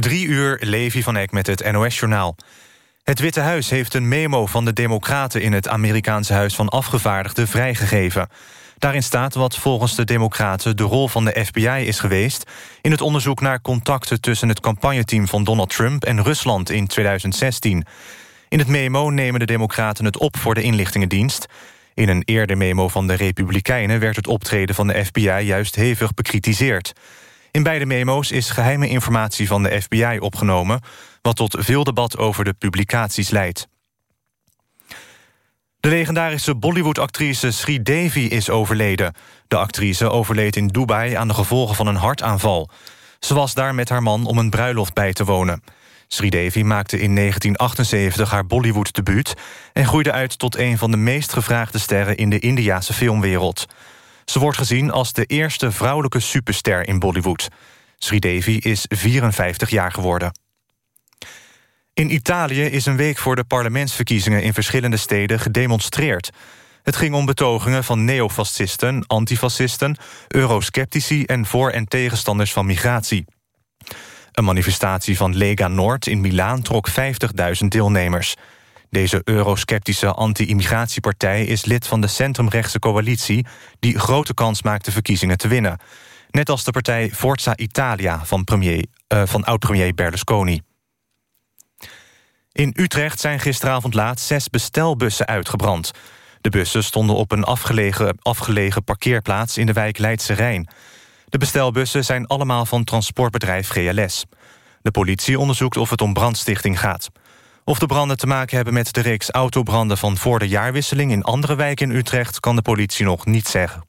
Drie uur, Levi van Eck met het NOS-journaal. Het Witte Huis heeft een memo van de Democraten... in het Amerikaanse Huis van Afgevaardigden vrijgegeven. Daarin staat wat volgens de Democraten de rol van de FBI is geweest... in het onderzoek naar contacten tussen het campagneteam van Donald Trump... en Rusland in 2016. In het memo nemen de Democraten het op voor de inlichtingendienst. In een eerder memo van de Republikeinen... werd het optreden van de FBI juist hevig bekritiseerd... In beide memo's is geheime informatie van de FBI opgenomen... wat tot veel debat over de publicaties leidt. De legendarische Bollywood-actrice Sri Devi is overleden. De actrice overleed in Dubai aan de gevolgen van een hartaanval. Ze was daar met haar man om een bruiloft bij te wonen. Sri Devi maakte in 1978 haar Bollywood-debuut... en groeide uit tot een van de meest gevraagde sterren in de Indiase filmwereld. Ze wordt gezien als de eerste vrouwelijke superster in Bollywood. Sridevi is 54 jaar geworden. In Italië is een week voor de parlementsverkiezingen... in verschillende steden gedemonstreerd. Het ging om betogingen van neofascisten, antifascisten... eurosceptici en voor- en tegenstanders van migratie. Een manifestatie van Lega Noord in Milaan trok 50.000 deelnemers. Deze eurosceptische anti-immigratiepartij is lid van de centrumrechtse coalitie... die grote kans maakt de verkiezingen te winnen. Net als de partij Forza Italia van, uh, van oud-premier Berlusconi. In Utrecht zijn gisteravond laat zes bestelbussen uitgebrand. De bussen stonden op een afgelegen, afgelegen parkeerplaats in de wijk Leidse Rijn. De bestelbussen zijn allemaal van transportbedrijf GLS. De politie onderzoekt of het om brandstichting gaat. Of de branden te maken hebben met de reeks autobranden van voor de jaarwisseling in andere wijken in Utrecht kan de politie nog niet zeggen.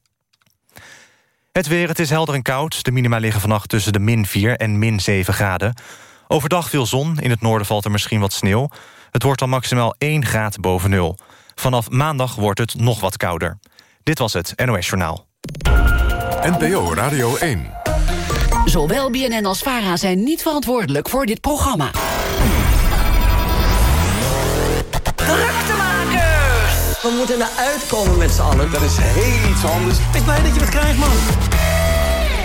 Het weer, het is helder en koud. De minima liggen vannacht tussen de min 4 en min 7 graden. Overdag veel zon, in het noorden valt er misschien wat sneeuw. Het wordt dan maximaal 1 graad boven nul. Vanaf maandag wordt het nog wat kouder. Dit was het NOS Journaal. NPO Radio 1. Zowel BNN als VARA zijn niet verantwoordelijk voor dit programma. Druktemakers! We moeten eruit komen met z'n allen. Dat is heel iets anders. Ik blij dat je het krijgt, man.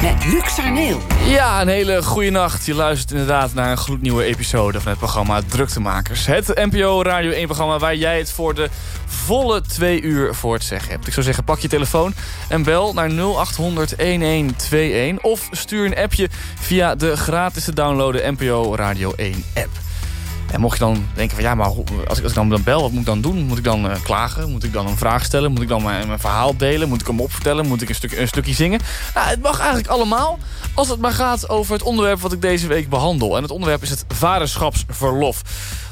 Met Luc Sarneel. Ja, een hele goede nacht. Je luistert inderdaad naar een gloednieuwe episode van het programma Druktemakers. Het NPO Radio 1 programma waar jij het voor de volle twee uur voor het zeggen hebt. Ik zou zeggen, pak je telefoon en bel naar 0800 1121. Of stuur een appje via de gratis te downloaden NPO Radio 1 app. En mocht je dan denken van ja, maar als ik, als ik dan bel, wat moet ik dan doen? Moet ik dan uh, klagen? Moet ik dan een vraag stellen? Moet ik dan mijn, mijn, verhaal delen? Moet ik hem opvertellen? Moet ik een, stuk, een stukje zingen? Nou, het mag eigenlijk allemaal als het maar gaat over het onderwerp wat ik deze week behandel. En het onderwerp is het vaderschapsverlof.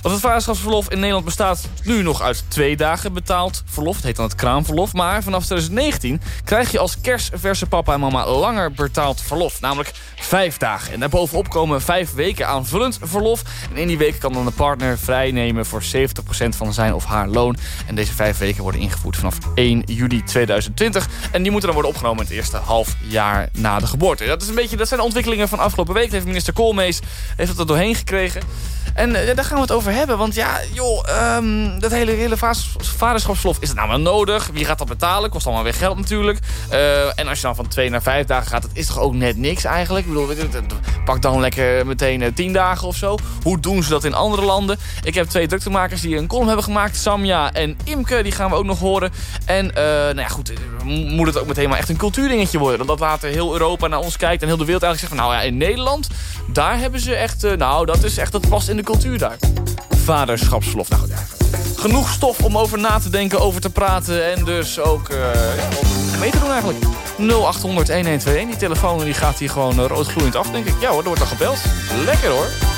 Want het vaderschapsverlof in Nederland bestaat nu nog uit twee dagen betaald verlof. Het heet dan het kraamverlof. Maar vanaf 2019 krijg je als kerstverse papa en mama langer betaald verlof. Namelijk vijf dagen. En daarbovenop komen vijf weken aanvullend verlof. En in die weken kan dan de partner vrijnemen voor 70% van zijn of haar loon. En deze vijf weken worden ingevoerd vanaf 1 juli 2020. En die moeten dan worden opgenomen in het eerste half jaar na de geboorte. Dat, is een beetje, dat zijn de ontwikkelingen van afgelopen week. Heeft minister Koolmees heeft dat er doorheen gekregen. En uh, daar gaan we het over hebben. Want ja, joh, um, dat hele, hele vaderschapsverlof, is het nou wel nodig? Wie gaat dat betalen? Kost allemaal weer geld natuurlijk. Uh, en als je dan van twee naar vijf dagen gaat, dat is toch ook net niks eigenlijk? Ik bedoel, pak dan lekker meteen uh, tien dagen of zo. Hoe doen ze dat in andere landen? Ik heb twee druktemakers die een column hebben gemaakt. Samja en Imke, die gaan we ook nog horen. En nou ja, goed, moet het ook meteen maar echt een cultuurdingetje worden. Dat later heel Europa naar ons kijkt en heel de wereld eigenlijk zegt van... nou ja, in Nederland, daar hebben ze echt... nou, dat is echt, dat past in de cultuur daar. Vaderschapsverlof. Nou genoeg stof om over na te denken, over te praten... en dus ook ja, mee te doen eigenlijk. 0800-1121, die telefoon die gaat hier gewoon roodgloeiend af, denk ik. Ja hoor, er wordt al gebeld. Lekker hoor.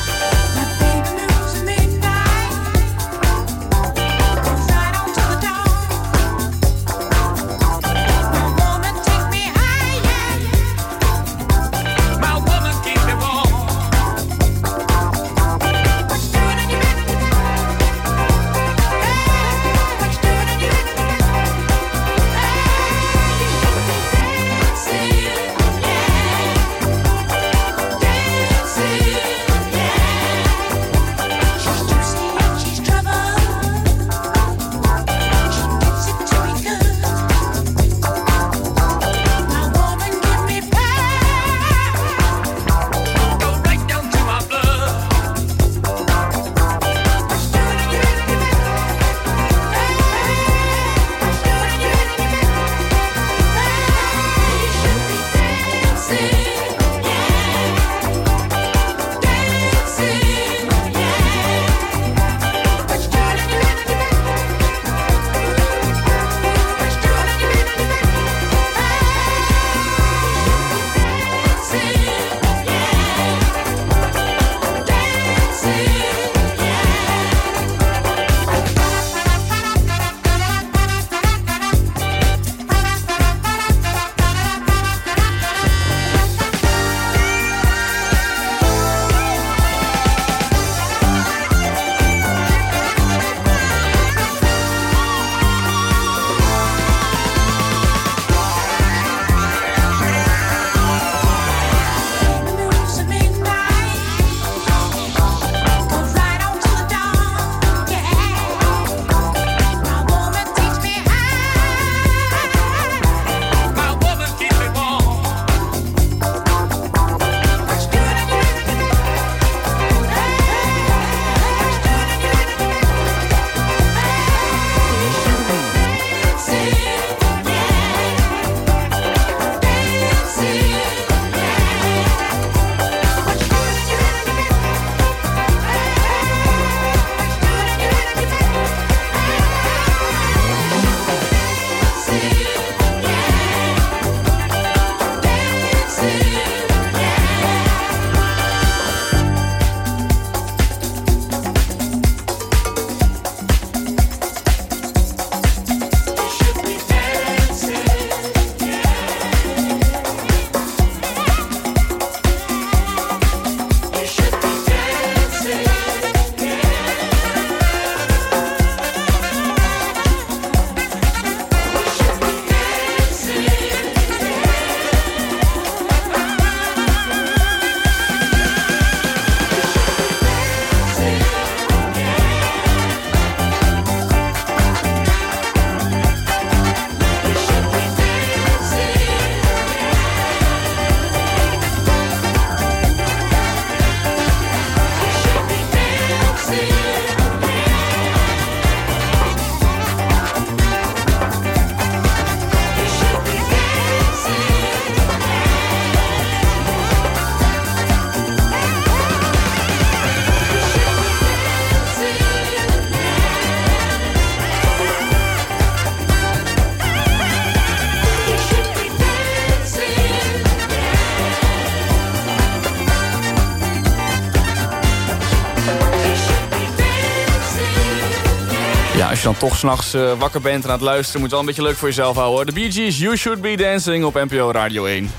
Toch s'nachts uh, wakker bent en aan het luisteren... moet je wel een beetje leuk voor jezelf houden. Hoor. De Bee Gees, You Should Be Dancing op NPO Radio 1. Een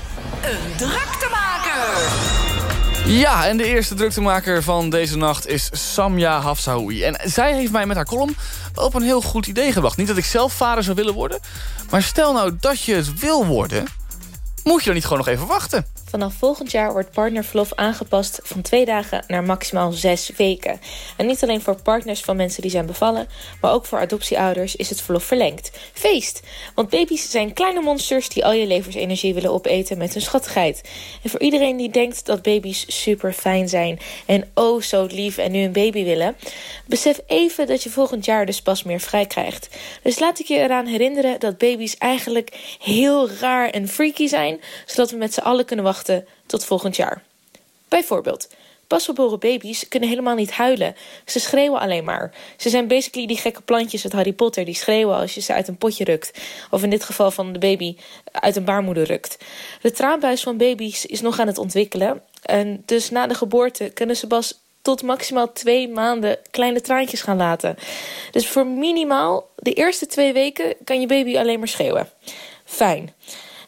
druktemaker! Ja, en de eerste druktemaker van deze nacht is Samia Hafsaoui. En zij heeft mij met haar column op een heel goed idee gebracht. Niet dat ik zelf vader zou willen worden... maar stel nou dat je het wil worden... moet je dan niet gewoon nog even wachten? Vanaf volgend jaar wordt partnerverlof aangepast van twee dagen naar maximaal zes weken. En niet alleen voor partners van mensen die zijn bevallen, maar ook voor adoptieouders is het verlof verlengd. Feest! Want baby's zijn kleine monsters die al je levensenergie willen opeten met hun schattigheid. En voor iedereen die denkt dat baby's super fijn zijn en oh zo lief en nu een baby willen, besef even dat je volgend jaar dus pas meer vrij krijgt. Dus laat ik je eraan herinneren dat baby's eigenlijk heel raar en freaky zijn, zodat we met z'n allen kunnen wachten tot volgend jaar. Bijvoorbeeld, pasgeboren baby's kunnen helemaal niet huilen. Ze schreeuwen alleen maar. Ze zijn basically die gekke plantjes uit Harry Potter die schreeuwen als je ze uit een potje rukt. Of in dit geval van de baby uit een baarmoeder rukt. De traanbuis van baby's is nog aan het ontwikkelen. En dus na de geboorte kunnen ze pas tot maximaal twee maanden kleine traantjes gaan laten. Dus voor minimaal de eerste twee weken kan je baby alleen maar schreeuwen. Fijn.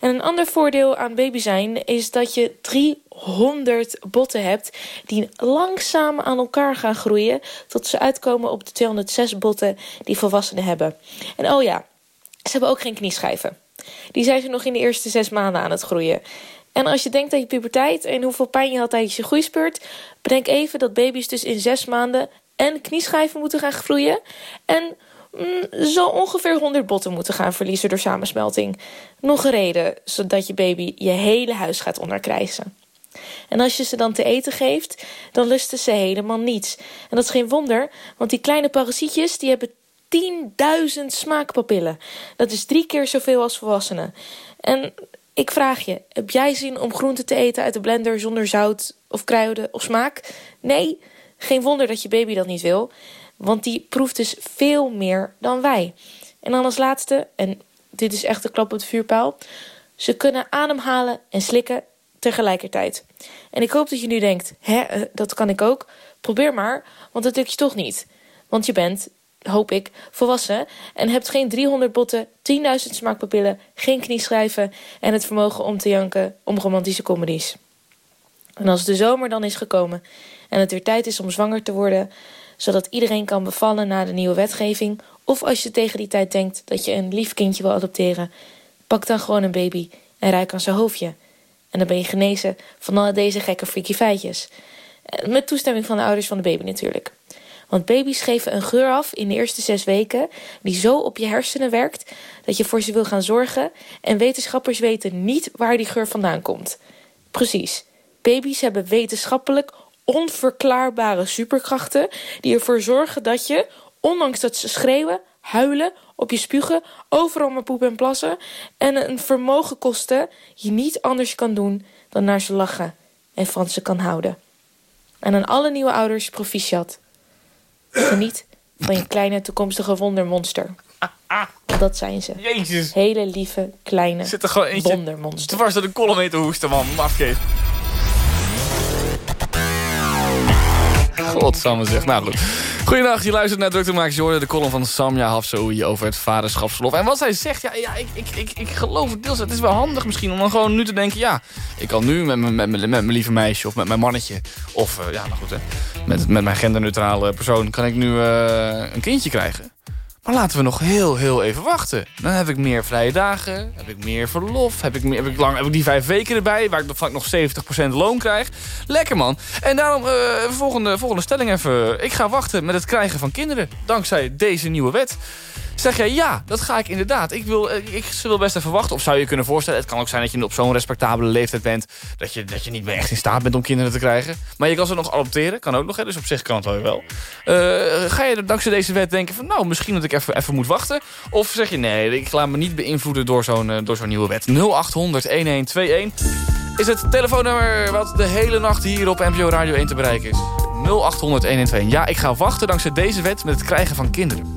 En een ander voordeel aan baby zijn is dat je 300 botten hebt die langzaam aan elkaar gaan groeien tot ze uitkomen op de 206 botten die volwassenen hebben. En oh ja, ze hebben ook geen knieschijven. Die zijn ze nog in de eerste zes maanden aan het groeien. En als je denkt aan je puberteit en hoeveel pijn je had tijdens je groeispeurt... bedenk even dat baby's dus in zes maanden en knieschijven moeten gaan groeien... en Mm, zo ongeveer 100 botten moeten gaan verliezen door samensmelting. Nog een reden, zodat je baby je hele huis gaat onderkrijzen. En als je ze dan te eten geeft, dan lusten ze helemaal niets. En dat is geen wonder, want die kleine parasietjes die hebben 10.000 smaakpapillen. Dat is drie keer zoveel als volwassenen. En ik vraag je, heb jij zin om groenten te eten uit de blender zonder zout of kruiden of smaak? Nee, geen wonder dat je baby dat niet wil. Want die proeft dus veel meer dan wij. En dan als laatste, en dit is echt de klap op de vuurpijl... ze kunnen ademhalen en slikken tegelijkertijd. En ik hoop dat je nu denkt, hè, eh, dat kan ik ook. Probeer maar, want dat lukt je toch niet. Want je bent, hoop ik, volwassen... en hebt geen 300 botten, 10.000 smaakpapillen... geen knieschrijven en het vermogen om te janken om romantische comedies. En als de zomer dan is gekomen en het weer tijd is om zwanger te worden zodat iedereen kan bevallen na de nieuwe wetgeving. Of als je tegen die tijd denkt dat je een lief kindje wil adopteren, pak dan gewoon een baby en ruik aan zijn hoofdje. En dan ben je genezen van al deze gekke freaky feitjes. Eh, met toestemming van de ouders van de baby natuurlijk. Want baby's geven een geur af in de eerste zes weken... die zo op je hersenen werkt dat je voor ze wil gaan zorgen... en wetenschappers weten niet waar die geur vandaan komt. Precies. Baby's hebben wetenschappelijk onverklaarbare superkrachten... die ervoor zorgen dat je, ondanks dat ze schreeuwen, huilen, op je spugen... overal maar poepen en plassen... en een vermogen kosten je niet anders kan doen dan naar ze lachen... en van ze kan houden. En aan alle nieuwe ouders proficiat. Geniet van je kleine toekomstige wondermonster. Dat zijn ze. Jezus. Hele lieve, kleine Zit er gewoon eentje wondermonster. Dwars door de kolom heen te hoesten, man. Afgeef. Godsamme zeg. Nou goed. Goedendag, je luistert naar Druktemakers. Je hoorde de column van Samja Hafsoui over het vaderschapsverlof. En wat zij zegt, ja, ja ik, ik, ik, ik geloof het deels. Het is wel handig misschien om dan gewoon nu te denken... ja, ik kan nu met, met, met, met mijn lieve meisje of met mijn mannetje... of, uh, ja, nou goed, hè, met, met mijn genderneutrale persoon... kan ik nu uh, een kindje krijgen. Maar laten we nog heel, heel even wachten. Dan heb ik meer vrije dagen, heb ik meer verlof, heb ik, meer, heb ik, lang, heb ik die vijf weken erbij... waar ik nog 70% loon krijg. Lekker, man. En daarom, uh, volgende, volgende stelling even. Ik ga wachten met het krijgen van kinderen, dankzij deze nieuwe wet. Zeg jij, ja, dat ga ik inderdaad. Ik wil, eh, ik, ze wil best even wachten. Of zou je kunnen voorstellen, het kan ook zijn dat je op zo'n respectabele leeftijd bent... Dat je, dat je niet meer echt in staat bent om kinderen te krijgen. Maar je kan ze nog adopteren, kan ook nog, hè, dus op zich kan het wel. Uh, ga je dankzij deze wet denken van, nou, misschien dat ik even, even moet wachten? Of zeg je, nee, ik laat me niet beïnvloeden door zo'n uh, door zo'n nieuwe wet. 0800-1121 is het telefoonnummer wat de hele nacht hier op NPO Radio 1 te bereiken is. 0800-1121. Ja, ik ga wachten dankzij deze wet met het krijgen van kinderen.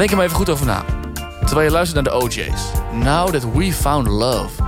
Denk er maar even goed over na. Terwijl je luistert naar de OJ's. Now that we found love.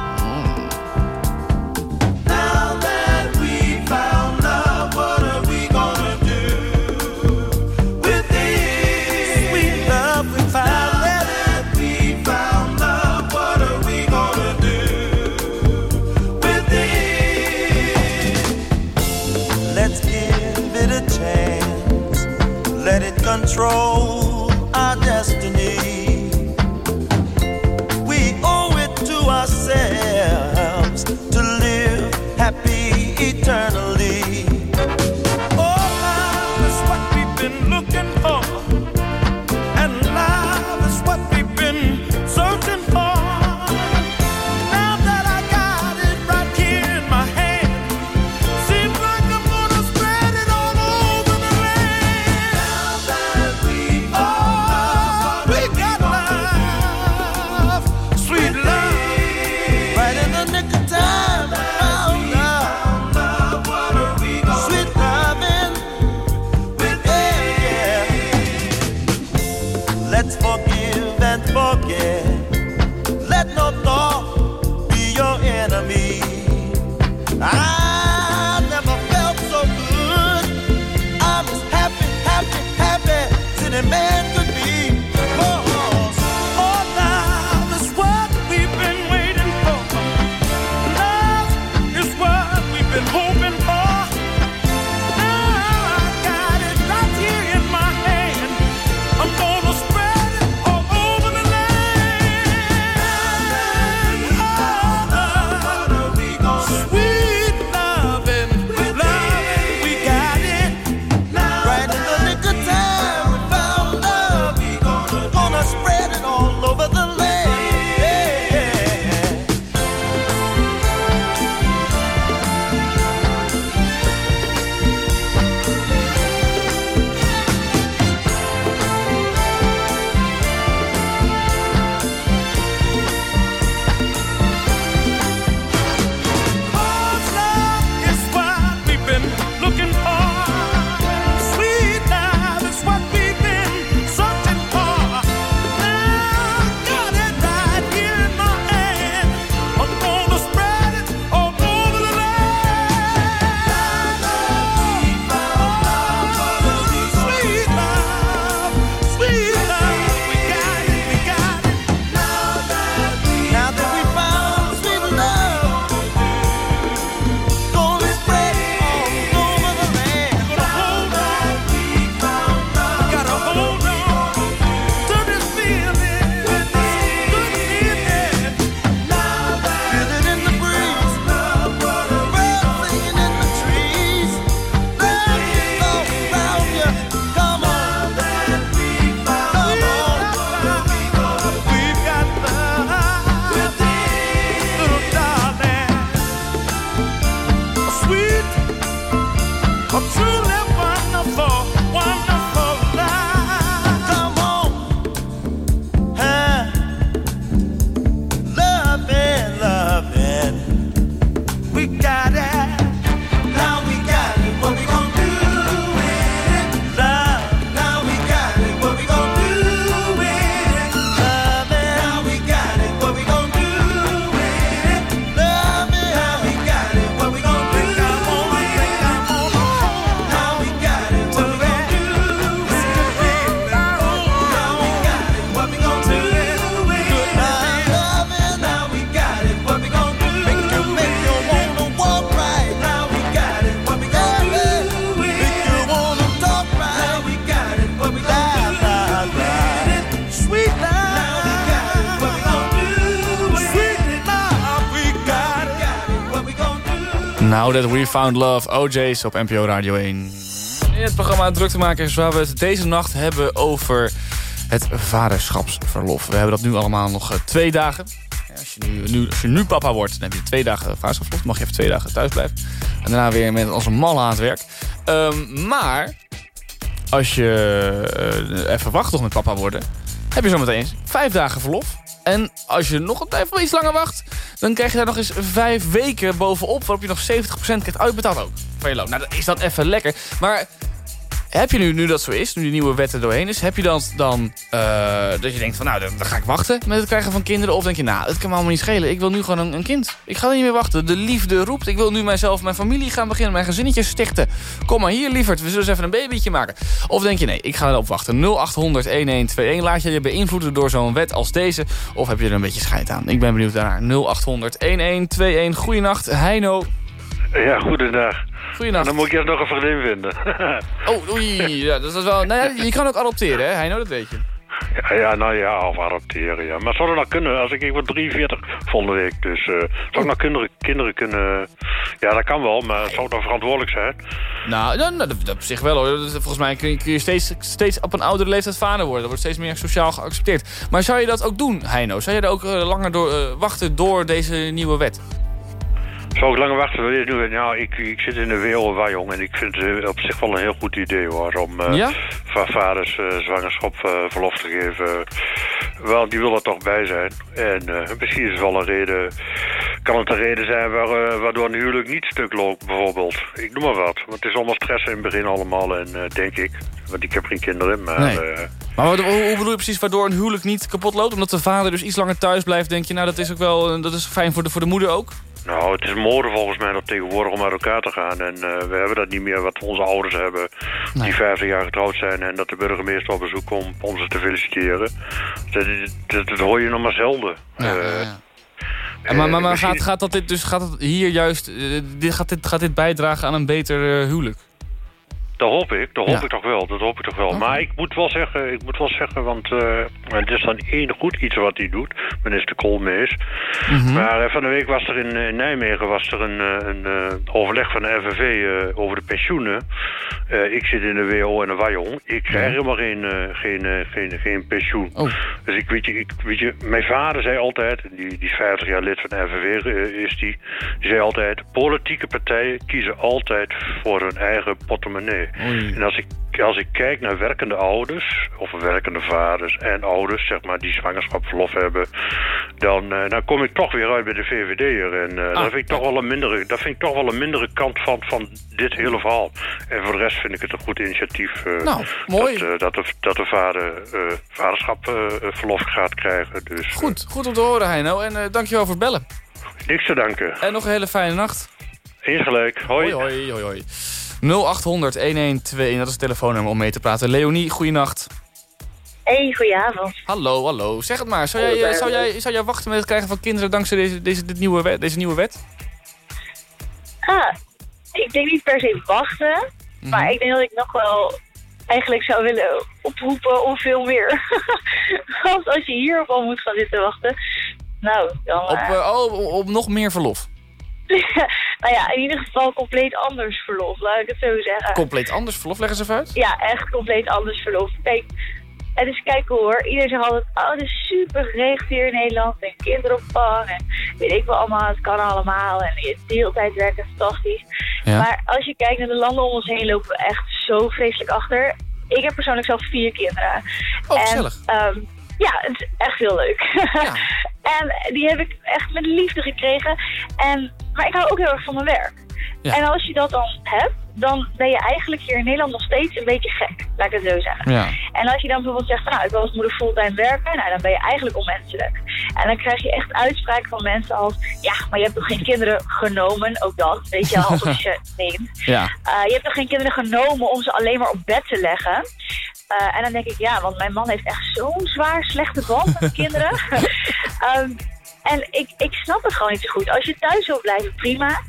Now That We Found Love, OJ's op NPO Radio 1. In het programma Druktemakers waar we het deze nacht hebben over het vaderschapsverlof. We hebben dat nu allemaal nog eh, twee dagen. Als je, nu, nu, papa wordt, dan heb je twee dagen vaderschapsverlof. Mag je even twee dagen thuis blijven. En daarna weer met als een mal aan het werk. Ehm, maar als je eh, even wacht nog met papa worden... heb je zometeen vijf dagen verlof. En als je nog even iets langer wacht... dan krijg je daar nog eens vijf weken bovenop... waarop je nog 70% krijgt uitbetaald ook van je loon. Nou, is dat even lekker. Maar heb je nu, nu dat zo is, nu die nieuwe wet er doorheen is... heb je dan, dan eh, dat je denkt van nou, dan, ga ik wachten met het krijgen van kinderen... of denk je, nou, het kan me allemaal niet schelen. Ik wil nu gewoon een, een kind. Ik ga er niet meer wachten. De liefde roept. Ik wil nu mijzelf, mijn familie gaan beginnen, mijn gezinnetje stichten. Kom maar hier, lieverd. We zullen eens even een babytje maken. Of denk je, nee, ik ga erop wachten. 0800-1121. Laat je je beïnvloeden door zo'n wet als deze? Of heb je er een beetje scheid aan? Ik ben benieuwd daarnaar. 0800-1121. Goeienacht, Heino. Ja, goedendag. goeienacht. Dan moet ik eerst nog een vriendin vinden. Oh, oei. Ja, dat is wel... Nou ja, je kan ook adopteren, hè? Heino, dat weet je. ja, ja, nou ja, of adopteren, ja. Maar zou dat nou kunnen? Als ik, ik word 43 volgende week, dus eh zou ik nou kinderen, kinderen kunnen... Ja, dat kan wel, maar zou het dan verantwoordelijk zijn? Nou, nou, nou, dat, dat op zich wel hoor. Volgens mij kun je, kun je steeds, steeds op een oudere leeftijd vader worden. Dat wordt steeds meer sociaal geaccepteerd. Maar zou je dat ook doen, Heino? Zou je er ook eh, langer door, eh, wachten door deze nieuwe wet? Zou ik langer wachten? Nu? Nou, ik, ik zit in de wereld jong en ik vind het op zich wel een heel goed idee hoor. Om eh, Ja? va- vaders eh, zwangerschap eh, verlof te geven. Wel, die wil er toch bij zijn. En misschien is het wel een reden. Kan het een reden zijn waar, waardoor een huwelijk niet stuk loopt, bijvoorbeeld? Ik noem maar wat. Want het is allemaal stress in het begin allemaal. En denk ik. Want ik heb geen kinderen, maar. Nee. Maar hoe, hoe bedoel je precies waardoor een huwelijk niet kapot loopt? Omdat de vader dus iets langer thuis blijft, denk je... nou, dat is ook wel dat is fijn voor de, voor de moeder ook? Nou, het is mode volgens mij dat tegenwoordig om uit elkaar te gaan. En eh, we hebben dat niet meer wat onze ouders hebben. Die 50 jaar getrouwd zijn en dat de burgemeester op bezoek komt om ze te feliciteren. Dat, dat, dat hoor je nog maar zelden. Ja, Eh, ja, ja. En maar maar, gaat, gaat dat dit dus gaat hier juist eh, dit, gaat, dit, gaat dit bijdragen aan een beter eh, huwelijk? Dat hoop ik, dat hoop Ja. ik toch wel, dat hoop ik toch wel. Maar ik moet wel zeggen, ik moet wel zeggen, want eh, het is dan één goed iets wat hij doet, minister Koolmees. Mhm. Maar eh, van de week was er in, eh, Nijmegen was er een, eh, een eh, overleg van de FNV eh, over de pensioenen. Eh, ik zit in de WO en de WAJON. Ik krijg helemaal geen, eh, geen, eh, geen, geen pensioen. Oh. Dus ik weet je, ik, weet je, mijn vader zei altijd, die, die is 50 jaar lid van de FNV eh, is die, die zei altijd, politieke partijen kiezen altijd voor hun eigen portemonnee. Oei. En als ik, als ik kijk naar werkende ouders, of werkende vaders en ouders, zeg maar, die zwangerschapsverlof hebben, dan, eh, dan kom ik toch weer uit bij de VVD'er. En eh, Ah, dat, vind ik toch wel een mindere, dat vind ik toch wel een mindere kant van, van dit hele verhaal. En voor de rest vind ik het een goed initiatief. eh, Nou, mooi. Dat, dat, de, dat de vader vaderschap eh, verlof gaat krijgen. Dus Goed, goed om te horen Heino. En dankjewel voor het bellen. niks te danken. En nog een hele fijne nacht. Eens gelijk. Hoi. Hoi, hoi, hoi, hoi. 0800 1121, dat is het telefoonnummer om mee te praten. Leonie, goeienacht. Hey, goedenavond. Hallo, hallo. Zeg het maar. Zou jij, eh, zou jij, zou jij wachten met het krijgen van kinderen dankzij deze, deze, dit nieuwe wet, deze nieuwe wet? Ah, ik denk niet per se wachten, Mhm. maar ik denk dat ik nog wel eigenlijk zou willen oproepen om veel meer. Want als je hierop al moet gaan zitten wachten, nou, dan... Op, eh, eh, oh, op, op nog meer verlof. nou ja, in ieder geval compleet anders verlof, laat ik het zo zeggen. Compleet anders verlof, leggen ze even uit. ja, echt compleet anders verlof. Kijk, het is kijken hoor. Iedereen zegt altijd, oh, het is super geregeld hier in Nederland. En kinderopvang en weet ik wel allemaal. Het kan allemaal. En je deeltijd werken, fantastisch. Ja. Maar als je kijkt naar de landen om ons heen, lopen we echt zo vreselijk achter. Ik heb persoonlijk zelf vier kinderen. Oh, en, gezellig. ehm, ja, het is echt heel leuk. Ja. en die heb ik echt met liefde gekregen. En, maar ik hou ook heel erg van mijn werk. Ja. En als je dat dan hebt, dan ben je eigenlijk hier in Nederland nog steeds een beetje gek. Laat ik het zo zeggen. Ja. En als je dan bijvoorbeeld zegt, van, nou, ik wil als moeder fulltime werken, nou, dan ben je eigenlijk onmenselijk. En dan krijg je echt uitspraken van mensen als, ja, maar je hebt toch geen kinderen genomen, ook dat, weet je, alsof je neemt. Ja. Uh, je hebt toch geen kinderen genomen om ze alleen maar op bed te leggen? Uh, en dan denk ik, ja, want mijn man heeft echt zo'n zwaar slechte band met kinderen. um, en ik, ik snap het gewoon niet zo goed. Als je thuis wil blijven, prima.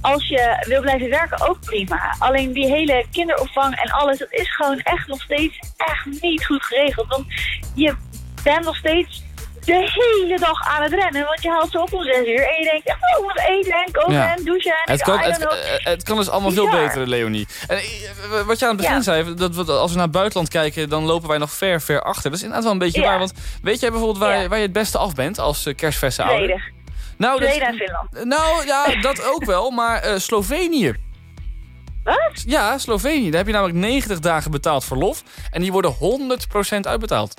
Als je wil blijven werken, ook prima. Alleen die hele kinderopvang en alles, dat is gewoon echt nog steeds echt niet goed geregeld. Want je bent nog steeds de hele dag aan het rennen. Want je haalt zo op om zes uur en je denkt, oh, ik moet eten en koken Ja. en douchen. En Het kan, het, know. eh, het kan dus allemaal veel beter, Leonie. En, eh, wat je aan het begin Ja. zei, dat we, als we naar het buitenland kijken... dan lopen wij nog ver, ver achter. Dat is inderdaad wel een beetje Ja. waar. Want weet jij bijvoorbeeld waar, waar je het beste af bent als uh, kerstverse ouder? Nou, dat- Finland. Nou, ja, dat ook wel. Maar eh, Slovenië. Wat? Ja, Slovenië. Daar heb je namelijk 90 dagen betaald verlof. En die worden 100% uitbetaald.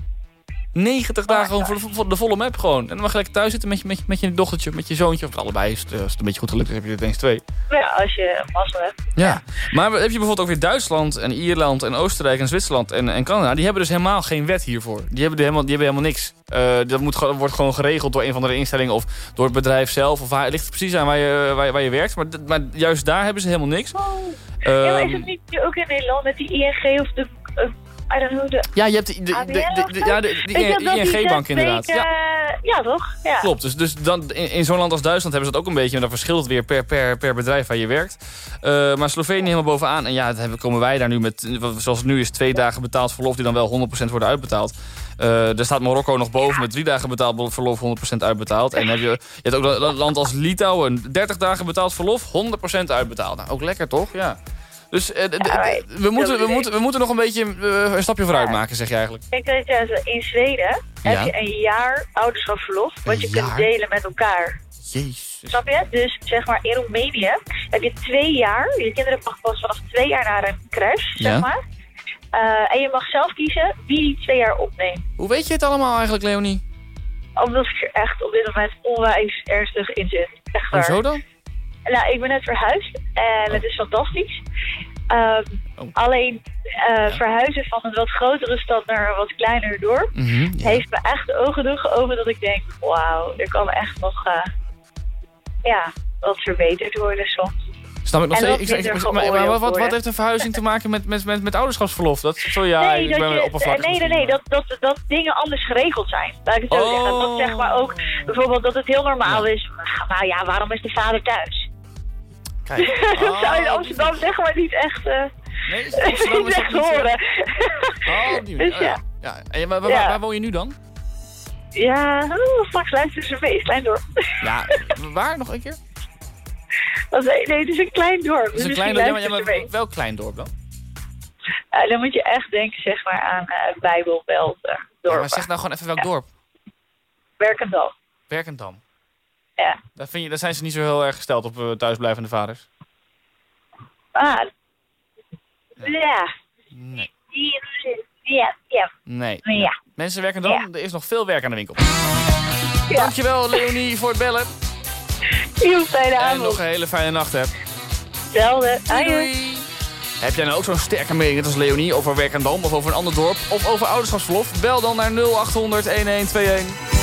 90 dagen gewoon voor de, volle map gewoon. En dan mag je lekker thuis zitten met je, met je, met je dochtertje, met je zoontje. Of allebei, als het, als het een beetje goed gelukt is, heb je er eens twee. Ja, als je mazzel hebt. Ja, maar heb je bijvoorbeeld ook weer Duitsland en Ierland en Oostenrijk en Zwitserland en, en Canada. Die hebben dus helemaal geen wet hiervoor. Die hebben, helemaal, die hebben helemaal niks. Eh, dat moet, wordt gewoon geregeld door een van de instellingen of door het bedrijf zelf. Of waar, het ligt precies aan waar je, waar, je- waar je werkt. Maar, maar juist daar hebben ze helemaal niks. Oh. ja, maar is Ehm, het niet ook in Nederland met die ING of de... uh, I don't know, de... ja, je hebt de, de, de, ja, dat ING-bank inderdaad. Ja. ja, toch? Ja. Klopt, dus, dus dan, in, in zo'n land als Duitsland hebben ze dat ook een beetje. Maar dan verschilt het weer per, per, per bedrijf waar je werkt. Eh, maar Slovenië helemaal bovenaan. En ja, dat hebben- komen wij daar nu met... Zoals het nu is, twee dagen betaald verlof... die dan wel 100% worden uitbetaald. Eh daar staat Marokko nog boven met drie dagen betaald verlof 100% uitbetaald. En heb je, je hebt ook een land als Litouwen, 30 dagen betaald verlof, 100% uitbetaald. Nou, ook lekker toch? Ja. Dus eh, Ja, we, moeten, we, moeten, we moeten nog een beetje eh, een stapje vooruit maken, zeg je eigenlijk. Kijk, je, in Zweden Ja. heb je een jaar ouderschapsverlof wat je jaar? kunt delen met elkaar. Jezus. Snap je? Dus zeg maar in Roemenië heb je twee jaar. Je kinderen mag pas vanaf twee jaar naar een crash, Ja. zeg maar. Eh, en je mag zelf kiezen wie die twee jaar opneemt. Hoe weet je het allemaal eigenlijk, Leonie? Omdat ik er echt op dit moment onwijs ernstig in zit. Echt waar. Hoezo dan? Nou, ik ben net verhuisd en het is fantastisch. Ehm, Oh. Alleen eh, verhuizen van een wat grotere stad naar een wat kleiner dorp Mhm, ja. heeft me echt ogen doen geopend dat ik denk, wauw, er kan echt nog eh, ja, wat verbeterd worden soms. Snap ik nog steeds. Ik, ik, maar, maar wat, wat, heeft een verhuizing te maken met, met, met, met ouderschapsverlof? Dat, zo ja, ik dat ben je- oppervlakkig nee, nee, nee, dat, dat, dat dingen anders geregeld zijn. Laat ik het zo Oh. zeggen. Dat zeg maar ook, bijvoorbeeld dat het heel normaal is. Nou ja, waarom is de vader thuis? Kijk. dat zou je in Oh, Amsterdam zeg maar niet echt, eh Nee, is het Amsterdam is echt horen. Oh, die Dus. Oh, ja. ja. En waar, waar, Ja. waar woon je nu dan? Ja, oh, straks luisteren ze mee, klein dorp. Ja, waar nog een keer? Dat is, nee, het is een klein dorp. Het is een dus klein dorp. Ja, maar, welk klein dorp dan? Eh, dan moet je echt denken zeg maar aan uh, Bijbelbelt uh, Ja, maar zeg nou gewoon even welk dorp. Werkendal. Werkendam. Ja. Daar, vind je, daar zijn ze niet zo heel erg gesteld op uh, thuisblijvende vaders. Ah. Ja. Nee. Ja, ja. Nee. Ja. Mensen werken dan, Ja. er is nog veel werk aan de winkel. Dankjewel Leonie voor het bellen. Heel fijne En avond. nog een hele fijne nacht hè. Hetzelfde. Doei. Heb jij nou ook zo'n sterke mening als Leonie over Werkendam of over een ander dorp of over ouderschapsverlof? Bel dan naar 0800 1121.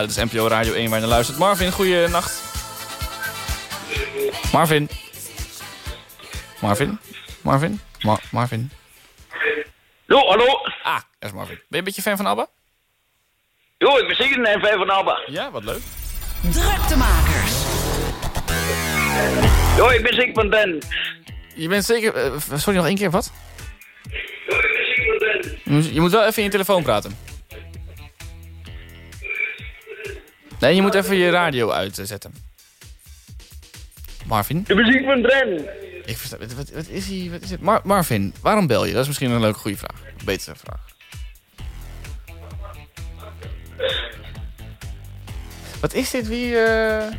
ABBA. Dit is NPO Radio 1 waar je naar luistert. Marvin, goeie nacht. Marvin. Marvin? Marvin? Mar Marvin? Jo, hallo. Ah, dat is Marvin. Ben je een beetje fan van ABBA? Jo, ik ben zeker een fan van ABBA. Ja, wat leuk. Druktemakers. Jo, ik ben zeker van Ben. Je bent zeker... eh, sorry, nog één keer, wat? Je moet- Je moet wel even in je telefoon praten. Nee, je moet even je radio uitzetten. Marvin? De muziek van Dren. Ik versta, wat, wat, is hij? Wat is het? Mar- Marvin, waarom bel je? Dat is misschien een leuke goede vraag. Een betere vraag. Wat is dit? Wie... eh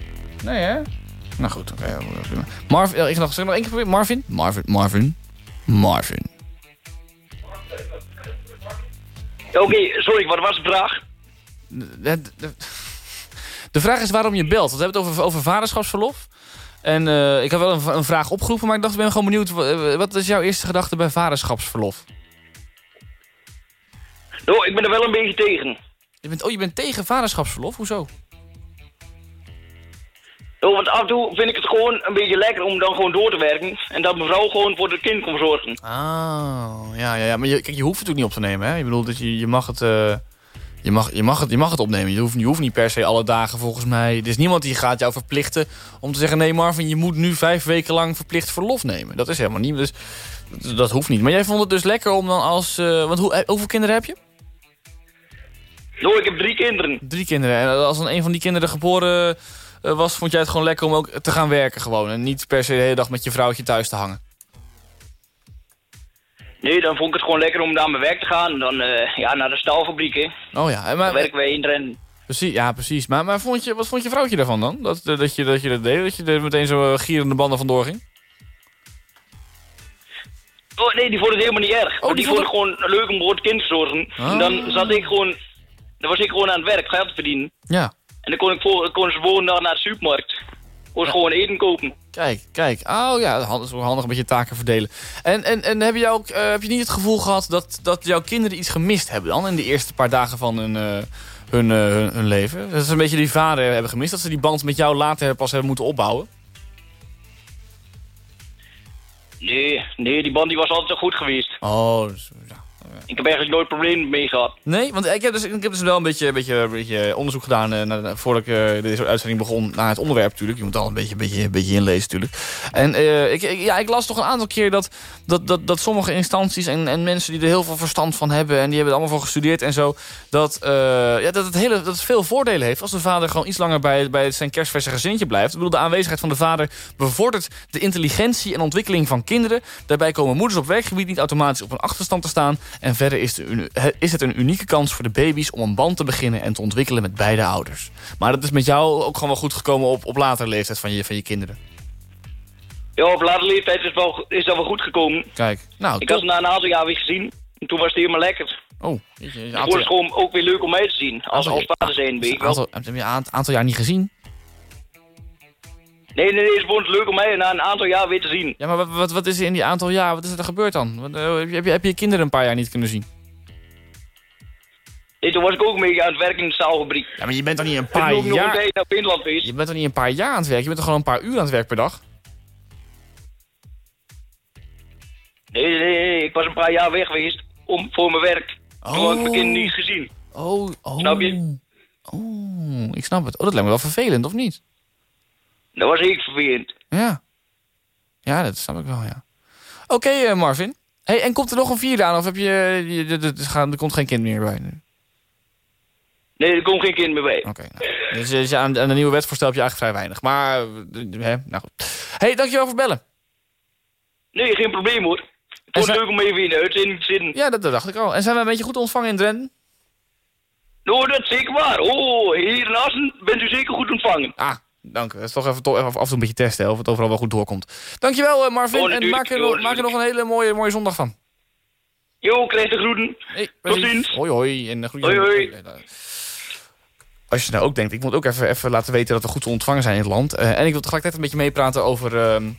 Nee, hè? Nou goed, oké. Marvin, eh, ik nog, zeg nog één keer proberen. Marvin? Marvin, Marvin, Marvin. Oké, sorry, wat was de vraag? De, de, de vraag is waarom je belt. Want we hebben het over, over vaderschapsverlof. En eh, ik heb wel een, een vraag opgeroepen, maar ik dacht, ik ben gewoon benieuwd. wa- Wat is jouw eerste gedachte bij vaderschapsverlof? Jo, ik ben er wel een beetje tegen. Je bent, oh, je bent tegen vaderschapsverlof? Hoezo? Jo, want af en toe vind ik het gewoon een beetje lekker om dan gewoon door te werken. En dat mevrouw gewoon voor het kind komt zorgen. Ah, ja, ja, ja. Maar je, kijk, je hoeft het ook niet op te nemen, hè? Je bedoelt, dat je, je mag het... eh, je mag, je, mag het, je mag het opnemen. Je hoeft, je hoeft niet per se alle dagen volgens mij... Er is niemand die gaat jou verplichten om te zeggen... nee Marvin, je moet nu vijf weken lang verplicht verlof nemen. Dat is helemaal niet. Dus dat, hoeft niet. Maar jij vond het dus lekker om dan als... eh, want hoe, eh, hoeveel kinderen heb je? Jo, ik heb drie kinderen. Drie kinderen. En als dan een van die kinderen geboren eh, was... vond jij het gewoon lekker om ook te gaan werken gewoon. En niet per se de hele dag met je vrouwtje thuis te hangen. Nee, dan vond ik het gewoon lekker om naar mijn werk te gaan. En dan eh, ja, naar de staalfabriek, hè. Oh ja. En Dan maar, werken wij in. Precies, ja, precies. Maar, maar vond je, wat vond je vrouwtje daarvan dan? Dat, eh, dat, je, dat je dat deed? Dat je er meteen zo eh, gierende banden vandoor ging? Oh, nee, die vond het helemaal niet erg. Oh, die die vond het gewoon leuk om voor het kind te zorgen. Ah. En dan zat ik gewoon... Dan was ik gewoon aan het werk, geld te verdienen. Ja. En dan kon ik voor, kon ze gewoon naar, naar de supermarkt. Ze gewoon eten kopen. Kijk, kijk. Oh ja, dat is wel handig een beetje taken verdelen. En, en, en heb, je ook, eh, heb je niet het gevoel gehad dat, dat jouw kinderen iets gemist hebben dan... in de eerste paar dagen van hun, eh, hun, eh, hun, hun leven? Dat ze een beetje die vader hebben gemist. Dat ze die band met jou later pas hebben moeten opbouwen? Nee, nee, die band die was altijd zo goed geweest. Oh, dus, ja. Ik heb eigenlijk nooit problemen mee gehad. Nee, want ik heb dus, ik heb dus wel een beetje, een beetje, beetje onderzoek gedaan... eh, voordat ik eh, deze uitzending begon naar het onderwerp natuurlijk. Je moet al een beetje, een beetje, beetje inlezen natuurlijk. En eh, ik, ja, ik las toch een aantal keer dat, dat, dat, dat sommige instanties en, en mensen die er heel veel verstand van hebben... en die hebben er allemaal voor gestudeerd en zo... dat, ja, dat, het, hele, dat het veel voordelen heeft als de vader gewoon iets langer bij, bij zijn kerstverse gezintje blijft. Ik bedoel, de aanwezigheid van de vader bevordert de intelligentie en ontwikkeling van kinderen. Daarbij komen moeders op werkgebied niet automatisch op een achterstand te staan. En verder is, de, is het een unieke kans voor de baby's om een band te beginnen en te ontwikkelen met beide ouders. Maar dat is met jou ook gewoon wel goed gekomen op, op latere leeftijd van je, van je kinderen. Ja, op latere leeftijd is, het wel, is dat wel goed gekomen. Kijk, nou, ik top. had na een aantal jaar weer gezien. En toen was het helemaal lekker. Oh, je, Ik vond het gewoon ook weer leuk om mij te zien. Als, Aantal- als vader zijn, weet een ik wel. aantal, heb je een aantal jaar niet gezien. Nee, nee, nee, ze vond het leuk om mij na een aantal jaar weer te zien. Ja, maar wat, wat, wat is er in die aantal jaar, wat is er gebeurd dan? Wat, eh, heb, je, heb, je, heb je je kinderen een paar jaar niet kunnen zien? Nee, toen was ik ook een beetje aan het werken in de staalfabriek. Ja, maar je bent toch niet een paar jaar... naar Finland geweest. Je bent toch niet een paar jaar aan het werk? Je bent toch gewoon een paar uur aan het werk per dag? Nee, nee, nee, ik was een paar jaar weg geweest om, voor mijn werk. Toen had ik mijn kinderen niet gezien. Oh, oh. Snap je? Oh, ik snap het. Oh, dat lijkt me wel vervelend, of niet? Dat was ik vervelend. Ja. Ja, dat snap ik wel, ja. Oké, eh, Marvin. Hey, en komt er nog een vierde aan? Of heb je... je, er komt geen kind meer bij nu? Nee, er komt geen kind meer bij. Oké, nou. Dus, dus ja, aan, aan de nieuwe wetsvoorstel heb je eigenlijk vrij weinig. Maar, eh, hè, nou goed. hey, dankjewel voor het bellen. Nee, geen probleem hoor. Het was ze- leuk om even in de uitzending te zitten. Ja, dat, dat dacht ik al. En zijn we een beetje goed ontvangen in Drenthe? Oh, dat is zeker waar. Oh, hier in Assen bent u zeker goed ontvangen. Ah, dank. Dat is toch even, toch even af en toe een beetje testen, hè, of het overal wel goed doorkomt. Dankjewel, eh, Marvin. Oh, en maak er, Oh, nog- maak er nog een hele mooie, mooie zondag van. Jo, krijg de groeten. Hey, Tot ziens. Hoi, hoi. En, eh, groetjes Hoi, hoi. Eh, Als je nou ook denkt, ik moet ook even, even laten weten dat we goed te ontvangen zijn in het land. Eh, en ik wil tegelijkertijd een beetje meepraten over, ehm,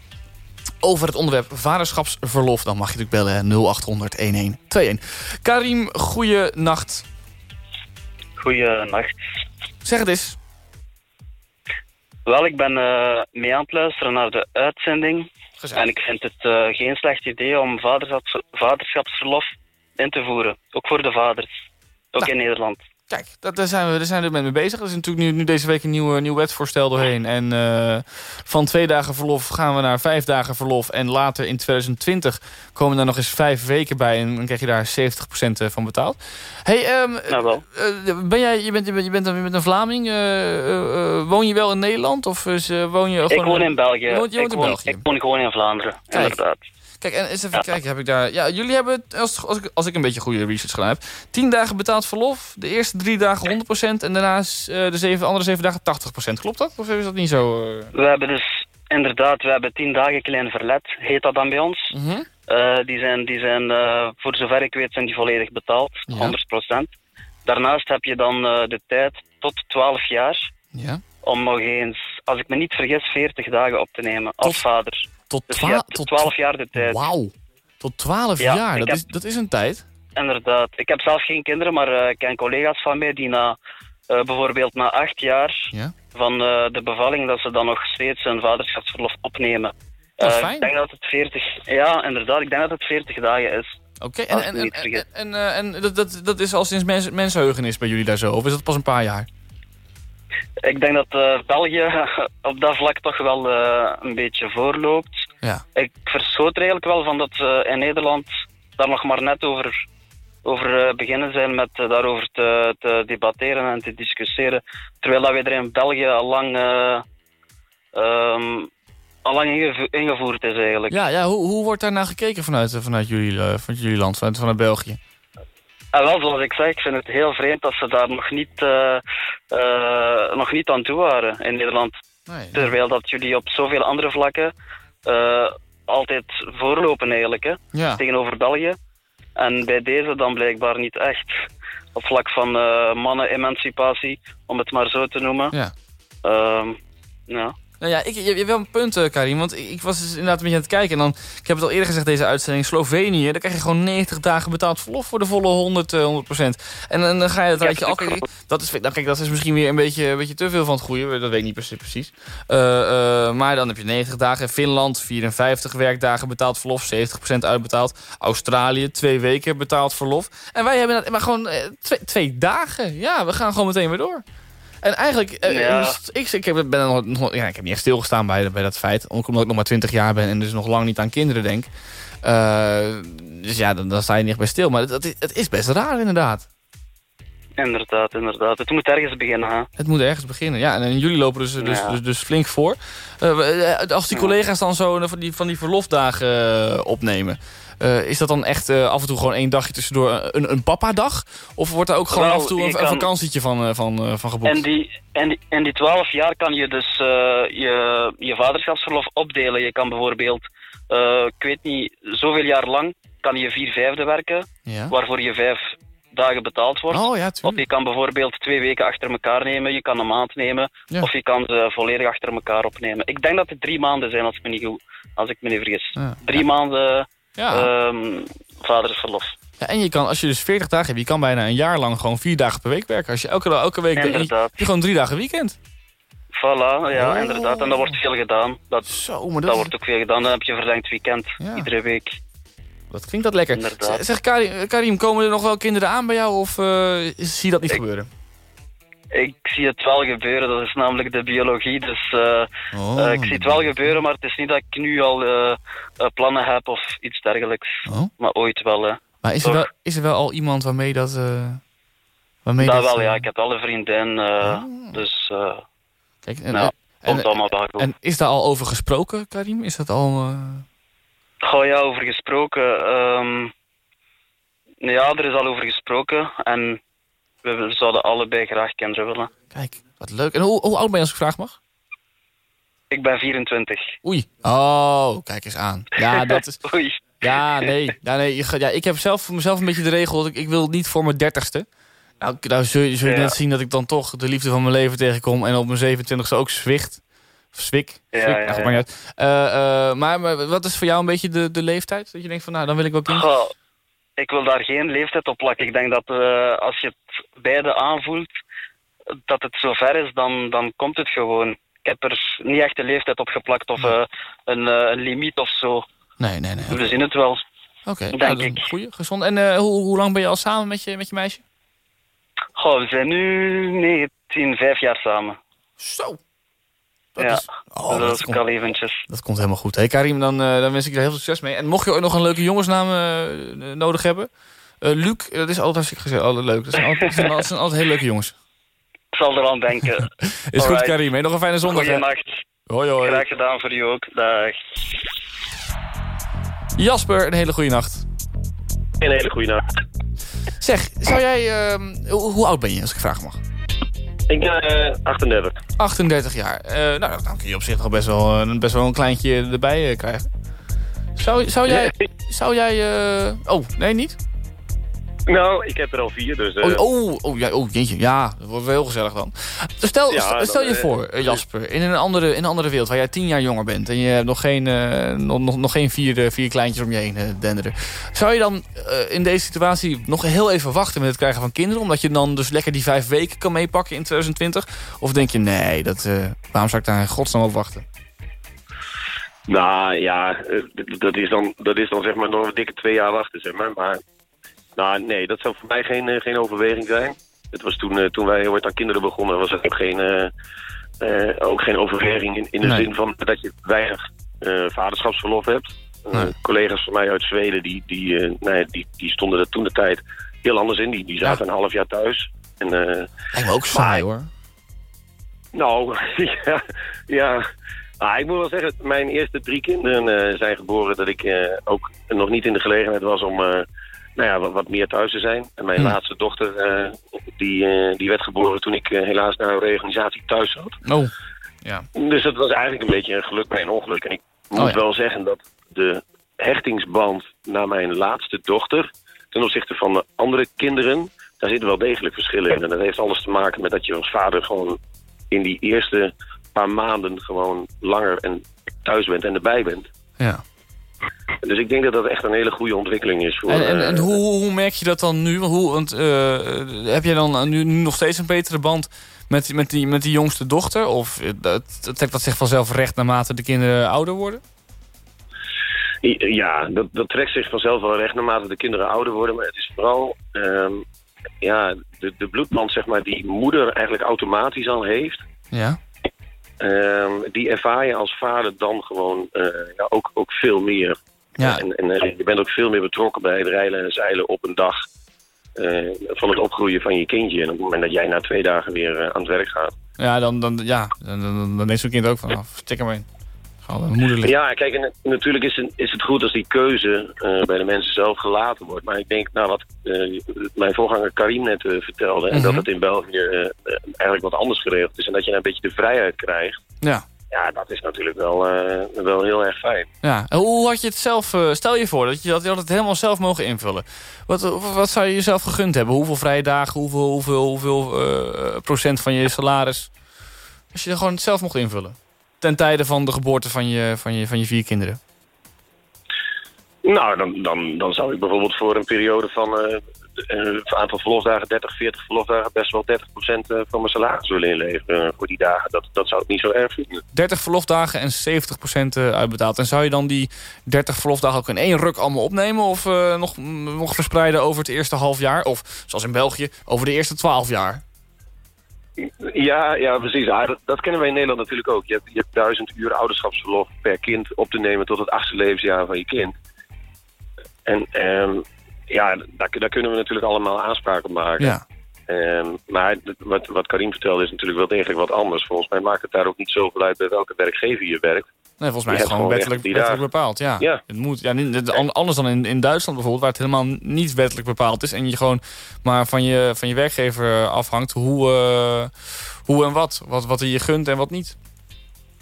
over het onderwerp vaderschapsverlof. Dan mag je natuurlijk bellen hè, 0800 1121. Karim, goeie nacht. Goeienacht. Zeg het eens. Wel, ik ben eh, mee aan het luisteren naar de uitzending. En ik vind het eh, geen slecht idee om vaderschaps- vaderschapsverlof in te voeren. Ook voor de vaders. Ook in Nederland. Kijk, dat, daar, zijn we, daar zijn we mee bezig. Er is natuurlijk nu, nu deze week een nieuw, nieuw wetsvoorstel doorheen. En eh, van twee dagen verlof gaan we naar vijf dagen verlof. En later in 2020 komen er nog eens vijf weken bij. En dan krijg je daar 70% van betaald. Hey, ehm, eh, ben jij, je, bent, je, bent, je, bent, een- je bent een Vlaming. eh, eh, eh, woon je wel in Nederland? Of eh, woon je Ik gewoon woon in België. Je woont, je woont ik, in woon, België. ik woon gewoon in Vlaanderen, inderdaad. Kijk, en eens even kijken, heb ik daar... Ja, jullie hebben, als, als, ik, als ik een beetje goede research gedaan heb... 10 dagen betaald verlof, de eerste drie dagen 100% en daarna eh, de zeven, andere zeven dagen 80%. Klopt dat? Of is dat niet zo... eh? We hebben dus inderdaad, we hebben tien dagen klein verlet, heet dat dan bij ons. Mhm. Eh, die zijn, die zijn voor zover ik weet, zijn die volledig betaald, 100%. Daarnaast heb je dan de tijd tot 12 jaar Ja. om nog eens, als ik me niet vergis, 40 dagen op te nemen als vader. Tot, dus twa- tot 12 jaar de tijd. Wauw. Tot 12 Ja, jaar, dat, heb- is, dat is een tijd. Inderdaad. Ik heb zelf geen kinderen, maar eh, ik ken collega's van mij die na, eh, bijvoorbeeld na acht jaar Ja. van eh, de bevalling, dat ze dan nog steeds een vaderschapsverlof opnemen. Dat is Eh, fijn. Ik denk dat het 40, ja, inderdaad. Ik denk dat het 40 dagen is. Oké, en, en, en, en, en dat, dat, dat is al sinds mens, mensenheugenis bij jullie daar zo? Of is dat pas een paar jaar? Ik denk dat eh, België op dat vlak toch wel eh, een beetje voorloopt. Ja. Ik verschoot er eigenlijk wel van dat we in Nederland daar nog maar net over, over eh, beginnen zijn met daarover te, te debatteren en te discussiëren. Terwijl dat wij er in België al lang, eh, ehm, al lang ingevo- ingevoerd is eigenlijk. Ja, ja hoe, hoe wordt daar naar gekeken vanuit, vanuit, jullie, vanuit jullie land, vanuit, vanuit België? En wel, zoals ik zei, ik vind het heel vreemd dat ze daar nog niet, eh, eh, nog niet aan toe waren in Nederland. Terwijl dat jullie op zoveel andere vlakken eh, altijd voorlopen eigenlijk, hè, Ja. tegenover België. En bij deze dan blijkbaar niet echt. Op vlak van mannen-emancipatie, om het maar zo te noemen. Ja. Ehm, ja. Nou ja, ik, je, je hebt wel een punt, eh, Karim. Want ik, was dus inderdaad een beetje aan het kijken. En dan, ik heb het al eerder gezegd, deze uitzending. Slovenië, daar krijg je gewoon 90 dagen betaald verlof voor de volle 100, eh, 100%. En, dan dan ga je dat rijtje af. Dat is, nou, kijk, dat is misschien weer een beetje, een beetje te veel van het goede. Dat weet ik niet precies. precies. Eh, eh, maar dan heb je 90 dagen. Finland, 54 werkdagen betaald verlof. 70% uitbetaald. Australië, twee weken betaald verlof. En wij hebben dat, maar gewoon twee, twee dagen. Ja, we gaan gewoon meteen weer door. En eigenlijk, eh, Ja. ik, ik, heb, ben nog, nog- ja, ik heb niet echt stilgestaan bij, bij dat feit. Ook omdat ik nog maar 20 jaar ben en dus nog lang niet aan kinderen denk. Eh, dus ja, dan, dan sta je niet echt bij stil. Maar het, het, is- het is best raar inderdaad. Inderdaad, inderdaad. Het moet ergens beginnen, hè. Het moet ergens beginnen. Ja, en jullie lopen dus, dus, Ja. dus, dus flink voor. Eh, als die collega's dan zo van die, van die verlofdagen opnemen... eh, is dat dan echt eh, af en toe gewoon één dagje tussendoor een, een papa-dag? Of wordt er ook gewoon Wel, af en toe een, je een kan- vakantietje van, eh, van, eh, van geboekt? En die, en, die, en die 12 jaar kan je dus eh, je, je vaderschapsverlof opdelen. Je kan bijvoorbeeld, eh, ik weet niet, zoveel jaar lang kan je vier vijfde werken, Ja. waarvoor je vijf dagen betaald wordt. Oh, ja, of je kan bijvoorbeeld twee weken achter elkaar nemen, je kan een maand nemen, Ja. of je kan ze volledig achter elkaar opnemen. Ik denk dat het drie maanden zijn, als ik me niet, goed, als ik me niet vergis. Drie maanden Ja. ehm, vadersverlof. Ja, en je kan, als je dus 40 dagen hebt, je kan bijna een jaar lang gewoon vier dagen per week werken. Als je elke, elke week en je, je gewoon drie dagen weekend. Voilà, ja, Oh. inderdaad. En dat wordt veel gedaan. Dat, Zo, maar dat, dat- wordt ook veel gedaan. Dan heb je verlengd weekend, iedere week. Dat klinkt dat lekker. Inderdaad. Zeg Karim, Karim, komen er nog wel kinderen aan bij jou of eh, zie je dat niet gebeuren? Ik zie het wel gebeuren, dat is namelijk de biologie. Dus eh, Oh. eh, ik zie het wel gebeuren, maar het is niet dat ik nu al eh, eh, plannen heb of iets dergelijks. Oh. Maar ooit wel, hè. Maar is er, wel, is er wel al iemand waarmee dat... eh waarmee dat dat, wel, eh, ja. Ik heb alle vriendin, eh, dus eh Kijk, en, nou, en- komt allemaal wel goed. En is daar al over gesproken, Karim? Is dat al... eh, Goh, ja, over gesproken. ehm, ja, er is al over gesproken en we, zouden allebei graag kinderen willen. Kijk, wat leuk. En hoe, hoe oud ben je als ik vraag mag? Ik ben 24. Oei. Oh, kijk eens aan. Ja, dat is... Oei. Ja, nee. Ja, nee ja, ik heb zelf voor mezelf een beetje de regel... dat ik, ik wil niet voor mijn dertigste. Nou, nou zul, je- zul je Ja. net zien dat ik dan toch de liefde van mijn leven tegenkom... en op mijn 27ste ook zwicht. Swik. Ja, ja, ja. Eh, eh, maar, maar wat is voor jou een beetje de, de leeftijd? Dat je denkt van, nou, dan wil ik wel kinderen. Ik wil daar geen leeftijd op plakken. Ik denk dat eh, als je het beide aanvoelt, dat het zover is, dan, dan komt het gewoon. Ik heb er niet echt een leeftijd op geplakt of eh, een, eh, een limiet of zo. Nee, nee, nee. We zien het wel. Oké, denk nou, ik. goeie, gezond. En hoe, hoe lang ben je al samen met je, met je meisje? Goh, we zijn nu 19, vijf jaar samen. Zo. Ja, is- oh, dat, dat komt- al eventjes. Dat komt helemaal goed. Hey Karim, dan, eh, dan wens ik je er heel veel succes mee. En mocht je ook nog een leuke jongensnaam eh, nodig hebben... eh, Luc, dat is altijd hartstikke gezellig, altijd leuk. Dat zijn altijd, dat zijn, dat zijn altijd hele leuke jongens. Ik zal eraan denken. Is goed. Karim. Hè? Nog een fijne zondag. hè? Goeienacht. Hoi, hoi. Graag gedaan voor u ook. Dag. Jasper, een hele goede nacht. Een hele goede nacht. Zeg, zou jij... ehm, hoe, hoe oud ben je, als ik vragen mag? Ik ben eh, 38. 38 jaar. Eh, nou, dan kun je op zich nog best wel, een- best wel een kleintje erbij eh, krijgen. Zou, zou jij... Zou jij eh, oh, nee, niet? Nou, ik heb er al vier, dus... eh, Oh, oh, oh, ja, oh, jeetje. Ja, dat wordt wel heel gezellig dan. Stel, Ja, stel, dan, je eh, voor, eh, Jasper, in een, andere, in een andere wereld... waar jij tien jaar jonger bent... en je hebt nog geen, eh, nog, nog, geen vier, eh, vier kleintjes om je heen eh, denderen. Zou je dan eh, in deze situatie nog heel even wachten met het krijgen van kinderen... omdat je dan dus lekker die vijf weken kan meepakken in 2020? Of denk je, nee, dat, eh, waarom zou ik daar in godsnaam op wachten? Nou ja, eh, dat is, dan, dat is dan zeg maar nog een dikke twee jaar wachten, zeg maar. Maar nou, nee, dat zou voor mij geen, eh, geen overweging zijn. Het was toen, eh, toen wij ooit aan kinderen begonnen, was het ook geen, eh, ook geen overweging in, in de Nee. zin van dat je weinig vaderschapsverlof hebt. Nee. Collega's van mij uit Zweden, die, die, nee, die, die stonden er toen de tijd heel anders in. Die, die zaten een half jaar thuis. En, Lijkt me ook saai, hoor. nou, ja, ja. Ah, ik moet wel zeggen, mijn eerste drie kinderen zijn geboren dat ik ook nog niet in de gelegenheid was om nou ja, wat, wat meer thuis te zijn. En mijn Hm. laatste dochter, eh, die, eh, die werd geboren toen ik eh, helaas naar een reorganisatie thuis zat. Oh, ja. Dus dat was eigenlijk een beetje een geluk bij een ongeluk. En ik moet Oh ja. wel zeggen dat de hechtingsband naar mijn laatste dochter... ten opzichte van de andere kinderen, daar zitten wel degelijk verschillen in. En dat heeft alles te maken met dat je als vader gewoon in die eerste paar maanden gewoon langer en thuis bent en erbij bent. Ja. Dus ik denk dat dat echt een hele goede ontwikkeling is voor... En, en, en eh, hoe, hoe merk je dat dan nu? Hoe, want, eh, heb jij dan nu, nu nog steeds een betere band met, met, die, met die jongste dochter? Of eh, dat, trekt dat zich vanzelf recht naarmate de kinderen ouder worden? Ja, dat, dat trekt zich vanzelf wel recht naarmate de kinderen ouder worden. Maar het is vooral ehm, ja, de, de bloedband zeg maar, die moeder eigenlijk automatisch al heeft. Ja. Ehm, die ervaar je als vader dan gewoon eh, ja, ook, ook veel meer. Ja. En, en je bent ook veel meer betrokken bij het rijlen en zeilen op een dag. eh, van het opgroeien van je kindje. En op het moment dat jij na twee dagen weer eh, aan het werk gaat. Ja, dan, dan, ja, dan, dan, dan neemt zo'n kind ook van, stik er maar in. Ja, kijk, en natuurlijk is het, is het goed als die keuze eh, bij de mensen zelf gelaten wordt. Maar ik denk, nou wat eh, mijn voorganger Karim net eh, vertelde... en Mhm. dat het in België eigenlijk wat anders geregeld is... en dat je een beetje de vrijheid krijgt... Ja. ja, dat is natuurlijk wel, wel heel erg fijn. Ja, en hoe had je het zelf... stel je voor dat je, dat je had het helemaal zelf mogen invullen. Wat, wat zou je jezelf gegund hebben? Hoeveel vrije dagen? Hoeveel, hoeveel, hoeveel procent van je salaris? Als je er gewoon zelf mocht invullen. Ten tijde van de geboorte van je, van je, van je vier kinderen. Nou, dan, dan, dan zou ik bijvoorbeeld voor een periode van... eh een aantal verlofdagen, 30, 40 verlofdagen... best wel 30% eh, van mijn salaris willen inleveren voor die dagen. Dat, dat zou ik niet zo erg vinden. 30 verlofdagen en 70% eh, uitbetaald. En zou je dan die 30 verlofdagen ook in één ruk allemaal opnemen? Of nog, nog verspreiden over het eerste half jaar? Of zoals in België, over de eerste 12 jaar? Ja, ja precies. Ah, dat, kennen wij in Nederland natuurlijk ook. Je hebt, je hebt duizend uur ouderschapsverlof per kind op te nemen tot het achtste levensjaar van je kind. En ehm, ja, daar, daar kunnen we natuurlijk allemaal aanspraak op maken. Ja. Ehm, maar wat, wat Karim vertelde is natuurlijk wel degelijk wat anders. Volgens mij maakt het daar ook niet zoveel uit bij welke werkgever je werkt. Nee, volgens mij is het gewoon gewoon wettelijk, wettelijk bepaald. Ja. Ja. Het moet, ja, anders dan in, in Duitsland bijvoorbeeld, waar het helemaal niet wettelijk bepaald is. En je gewoon maar van je, van je werkgever afhangt hoe, eh, hoe en wat. wat. Wat er je gunt en wat niet.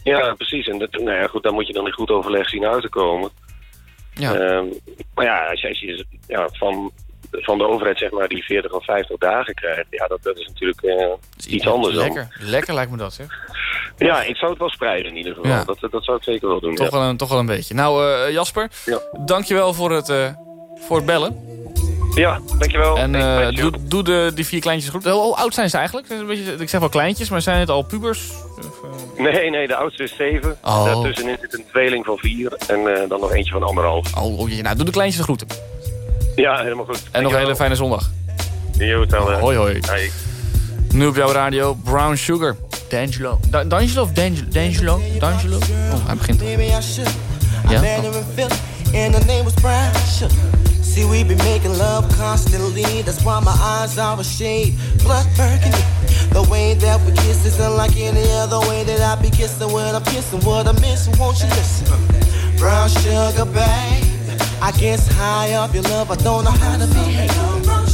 Ja, precies. En dat, nou ja, goed, daar moet je dan in goed overleg zien uit te komen. Ja. Ehm, maar ja, als je, als je ja, van, van de overheid zeg maar die 40 of 50 dagen krijgt, ja, dat, dat is natuurlijk eh, iets anders dan. Lekker, lekker lijkt me dat zeg. Ja, ik zou het wel spreiden in ieder geval. Ja. Dat, dat zou ik zeker wel doen. Toch, ja. wel een, toch wel een beetje. Nou, eh, Jasper, Ja. dankjewel voor het, eh, voor het bellen. Ja, dankjewel. En doe, doe de, die vier kleintjes goed. Hoe, oud zijn ze eigenlijk? Een beetje, ik zeg wel kleintjes, maar zijn het al pubers? Nee, nee, de oudste is zeven. Oh. Daartussenin zit een tweeling van vier en dan nog eentje van anderhalf. Oh, oh nou, doe de kleintjes de groeten. Ja, helemaal goed. En nog een hele fijne zondag. Jo. Hoi, hoi. Hoi. Nu op jouw radio, Brown Sugar. D'Angelo. Da- D'Angelo of D'Angelo? D'Angelo? D'Angelo? Oh, hij begint. Ja? and her name was Brown Sugar. See, we be making love constantly. That's why my eyes are a shade blood burgundy. The way that we kiss is unlike any other way that I be kissing when I'm kissing. What I miss, won't you listen? Brown sugar, babe. I guess high off your love, I don't know how to behave.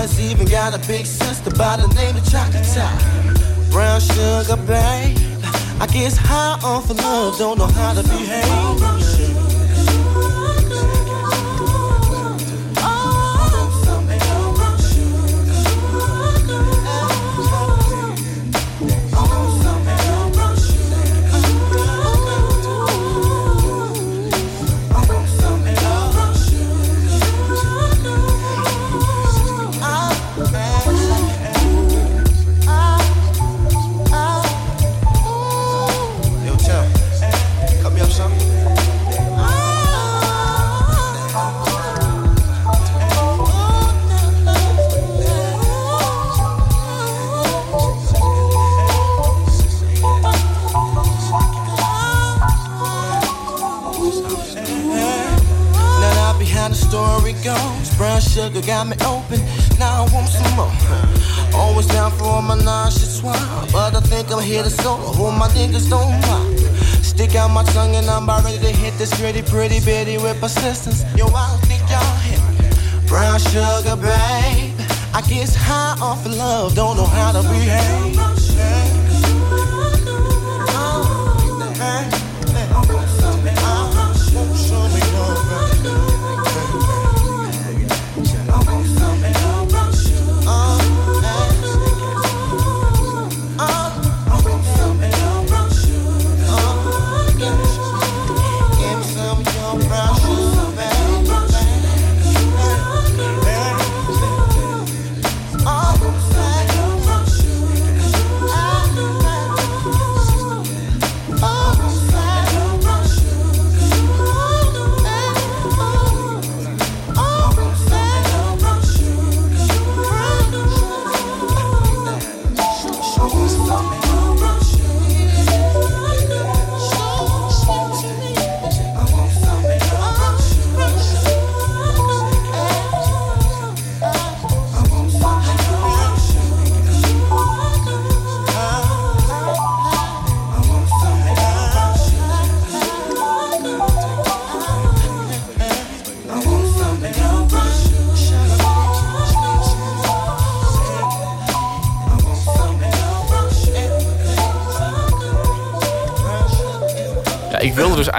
Eyes. Even got a big sister by the name of Chocolate. Brown sugar, babe. I guess high on for love, don't know how to behave. I'm here to solo Hold my niggas don't mind Stick out my tongue and I'm about ready to hit this gritty pretty bitty with persistence. Yo, I don't think y'all hit me. Brown sugar, babe. I guess high off of love. Don't know how to behave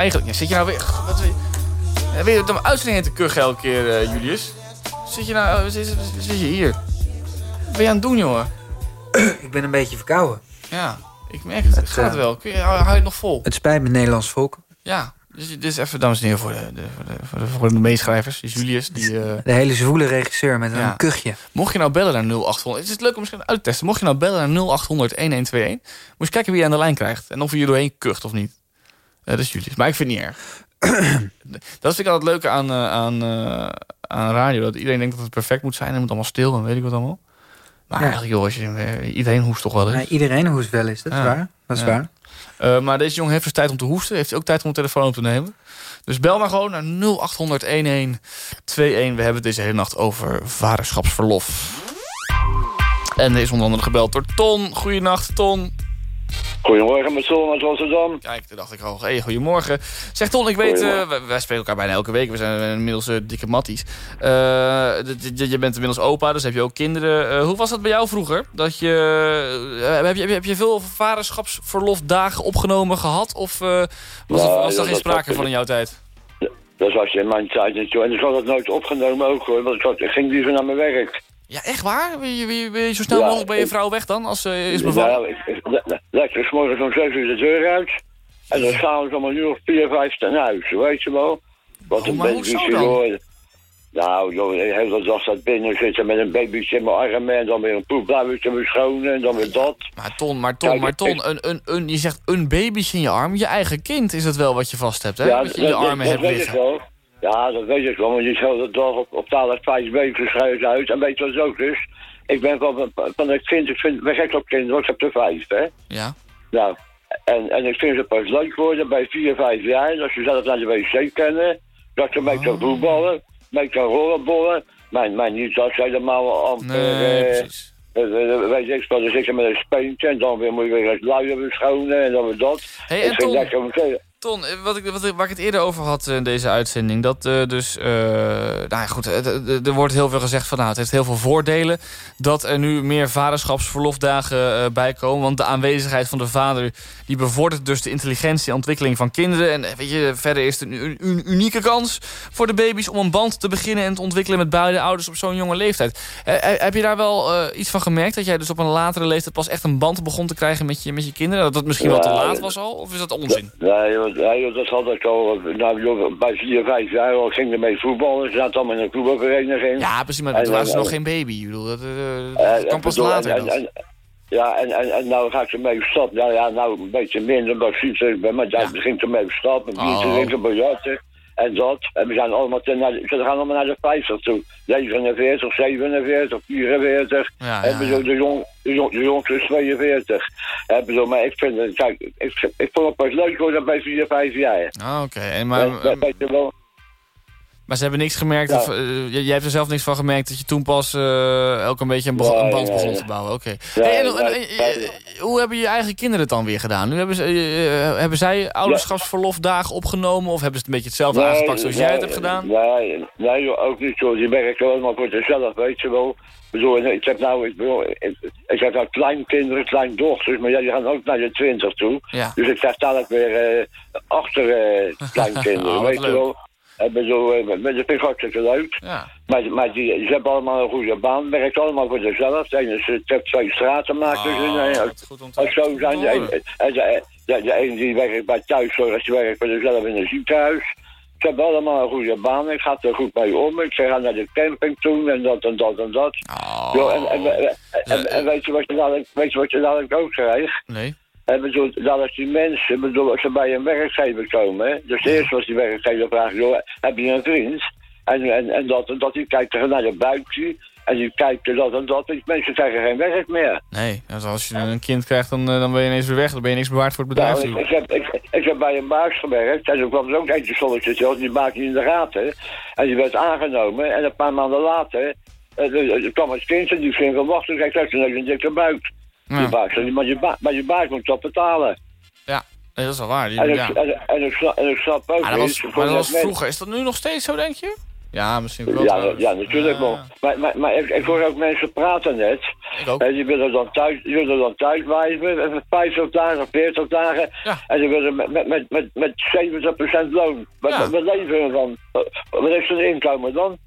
eigenlijk... Ja, zit je nou weer... Wat, je- Ja, weer de uitzending te kuchen elke keer, eh, Julius. Zit je nou... Zit, zit, zit je hier? Wat ben je aan het doen, jongen? Ik ben een beetje verkouden. Ja, ik merk het. Het gaat eh, wel. Kun je, hou, hou je het nog vol? Het spijt me, Nederlands volk. Ja, dus dit is even, dames en heren, voor de, de, voor de, voor de, voor de meeschrijvers. Die Julius, die... eh, De hele zwoele regisseur met Ja. een kuchje. Mocht je nou bellen naar 0800... Het is leuk om misschien uit te testen. Mocht je nou bellen naar 0800 1121... Moet je kijken wie je aan de lijn krijgt. En of je er doorheen kucht of niet. Eh, dat is Julius. Maar ik vind het niet erg. dat vind ik altijd het leuke aan, eh, aan, eh, aan radio. Dat iedereen denkt dat het perfect moet zijn. En het moet allemaal stil en weet ik wat allemaal. Maar Ja. eigenlijk, joh, als je, iedereen hoest toch wel eens. Ja, iedereen hoest wel eens, dat is Ja. waar. Dat is waar. Maar deze jongen heeft dus tijd om te hoesten. Heeft hij ook tijd om de telefoon op te nemen. Dus bel maar gewoon naar 0800 1121. We hebben het deze hele nacht over vaderschapsverlof. En er is onder andere gebeld door Ton. Goedenacht, Ton. Goedemorgen, met Zon uit Rotterdam. Kijk, toen dacht ik al, hey, goedemorgen. Zeg Ton, ik weet, uh, wij, wij, spelen elkaar bijna elke week. We zijn inmiddels uh, dikke matties. Uh, je bent inmiddels opa, dus heb je ook kinderen. hoe was dat bij jou vroeger? Dat je, heb, je, heb je veel vaderschapsverlofdagen opgenomen gehad? Of was, Nou, er, was er geen sprake van in jouw tijd? Dat was in mijn tijd niet zo. En ik had het nooit opgenomen ook hoor, want ik, had, ik ging liever naar mijn werk. Ja, echt waar? Wil je, zo snel mogelijk bij je vrouw weg dan, als ze is bevallen? Nou, ik, morgens om 7 uur de deur uit. En dan s'avonds om een uur of 4, 5 ten huis, weet je wel. Wat oh, een hoezo dan? Nou, joh, de hele dag dat binnen zitten met een babytje in mijn armen... en dan weer een poepblauwtje beschonen en dan weer dat. Maar Ton, maar Ton, maar Ton, een, een, een, je zegt een babytje in je arm. Je eigen kind is het wel wat je vast hebt, hè? Ja, wat je in je dat, armen dat hebt liggen. Ik. Ja, dat weet ik wel, want je zou dat dag op, op taal vijf schrijven uit. En weet je wat het ook is? Ik ben van, van het kind, ik vind, ben gek op kinderen, ik heb er vijf, hè? Ja. Nou, en, en ik vind ze pas leuk worden bij vier, vijf jaar. Dat ze zelf naar de wc kennen. Dat ze mee kan voetballen, mee kan rollenbollen. Mijn, mijn niet dat ze helemaal amper... Nee, eh, precies. eh, weet ik, dan zit je met een speentje en dan weer moet je weer het luier beschonen en dan weer dat. Hey, Ik vind dat Ton, eh, wat ik, wat ik, waar ik het eerder over had in deze uitzending... dat eh, dus, eh, nou ja, goed, er wordt heel veel gezegd van... nou, het heeft heel veel voordelen dat er nu meer vaderschapsverlofdagen eh, bij komen. Want de aanwezigheid van de vader... die bevordert dus de intelligentie en ontwikkeling van kinderen. En eh, weet je, verder is het een, een- unieke kans voor de baby's... om een band te beginnen en te ontwikkelen met beide ouders op zo'n jonge leeftijd. Eh, eh, heb je daar wel eh, iets van gemerkt? Dat jij dus op een latere leeftijd pas echt een band begon te krijgen met je, met je kinderen? Dat dat misschien wel te Ja, laat ja. was al? Of is dat onzin? Nee, joh, dat had ik al. Nou, bij vier, vijf jaar al ging ermee voetballen. Ze zaten allemaal in een voetbalvereniging. Ja, precies, maar En, toen waren ze en, nog en- geen baby. Ik bedoel, dat, eh, Eh, dat kan ik pas later. En, en, ja, en, en, en nou ga ik ermee stap. Nou ja, nou een beetje minder, maar ik ben, maar ja. begint ermee stappen. Bier te Oh. drinken, biljarten en dat. En we zijn allemaal ten, naar, ze gaan allemaal naar de 50 toe. 49, 47, 44. Ja, en bedoel, de, jong, de, jong, de jongste is 42. En bedoel, maar ik vind het, kijk, ik, ik vond het pas leuk worden bij 4, 5 jaar. Ah, Oké, en maar, En, dat weet je wel. Maar ze hebben niks gemerkt, Ja. of, eh, jij hebt er zelf niks van gemerkt... dat je toen pas eh elk een beetje een, een band begon te bouwen. Oké. Hey, eh, hoe hebben je eigen kinderen het dan weer gedaan? Nu hebben, ze, hebben zij ouderschapsverlofdagen opgenomen... of hebben ze het een beetje hetzelfde aangepakt zoals jij het hebt gedaan? Nee, nee ook niet zo. Die werken allemaal voor zichzelf, weet je wel. Ik bedoel, ik heb nou, ik, bedoel, ik, ik heb nou kleinkinderen, kleindochters, maar ja, die gaan ook naar de twintig toe. Ja. Dus ik sta dadelijk weer achter eh, kleinkinderen, Oh, weet je wel. Ik bedoel, eh, maar dat vind ik hartstikke leuk. Ja. Maar, maar die, ze hebben allemaal een goede baan, werkt allemaal voor zichzelf. De eh, heeft twee eh, goed om als zo zijn. De een, en de, de, de een die werkt bij thuiszorg, die werkt voor zichzelf in een ziekenhuis. Ze hebben allemaal een goede baan. Ik ga er goed mee om. Ik ga naar de camping toe en dat en dat en dat. Oh. En, en, en, en, en weet, je wat je dadelijk, weet je wat je dadelijk ook krijgt? Nee. En bedoel, dat als die mensen, bedoel, als ze bij een werkgever komen, dus eerst was die werkgever vraagt, joh, heb je een vriend? En, en, en dat en dat, die kijkt er naar je buikje, en die kijkt er dat en dat, die mensen krijgen geen werk meer. Nee, dus als je een kind krijgt, dan, eh, dan ben je ineens weer weg. Dan ben je niks bewaard voor het bedrijf. Nou, ik, ik, heb, ik, ik heb bij een baas gewerkt en toen kwam er ook eentje solliciteren, die maakte niet in de gaten. En die werd aangenomen en een paar maanden later eh, er kwam het kind en die ging van wachten, kijk, dat is een dikke buik. Baas, maar je, ba maar je baas moet dat betalen. Ja, dat is wel waar. Die- En ik, ja. en, en ik, snap, en ik snap ook Maar dat was, maar dat was vroeger. Is dat nu nog steeds zo, denk je? Ja, misschien wel. Ja, ja, natuurlijk wel. Maar, maar, maar ik, ik hoor ook mensen praten net. En die willen dan thuis, die willen dan thuis blijven, even 50 dagen, 40 dagen. En die willen met, met, met, met, met 70% loon. Wat, wat leven we dan? Wat heeft hun inkomen dan?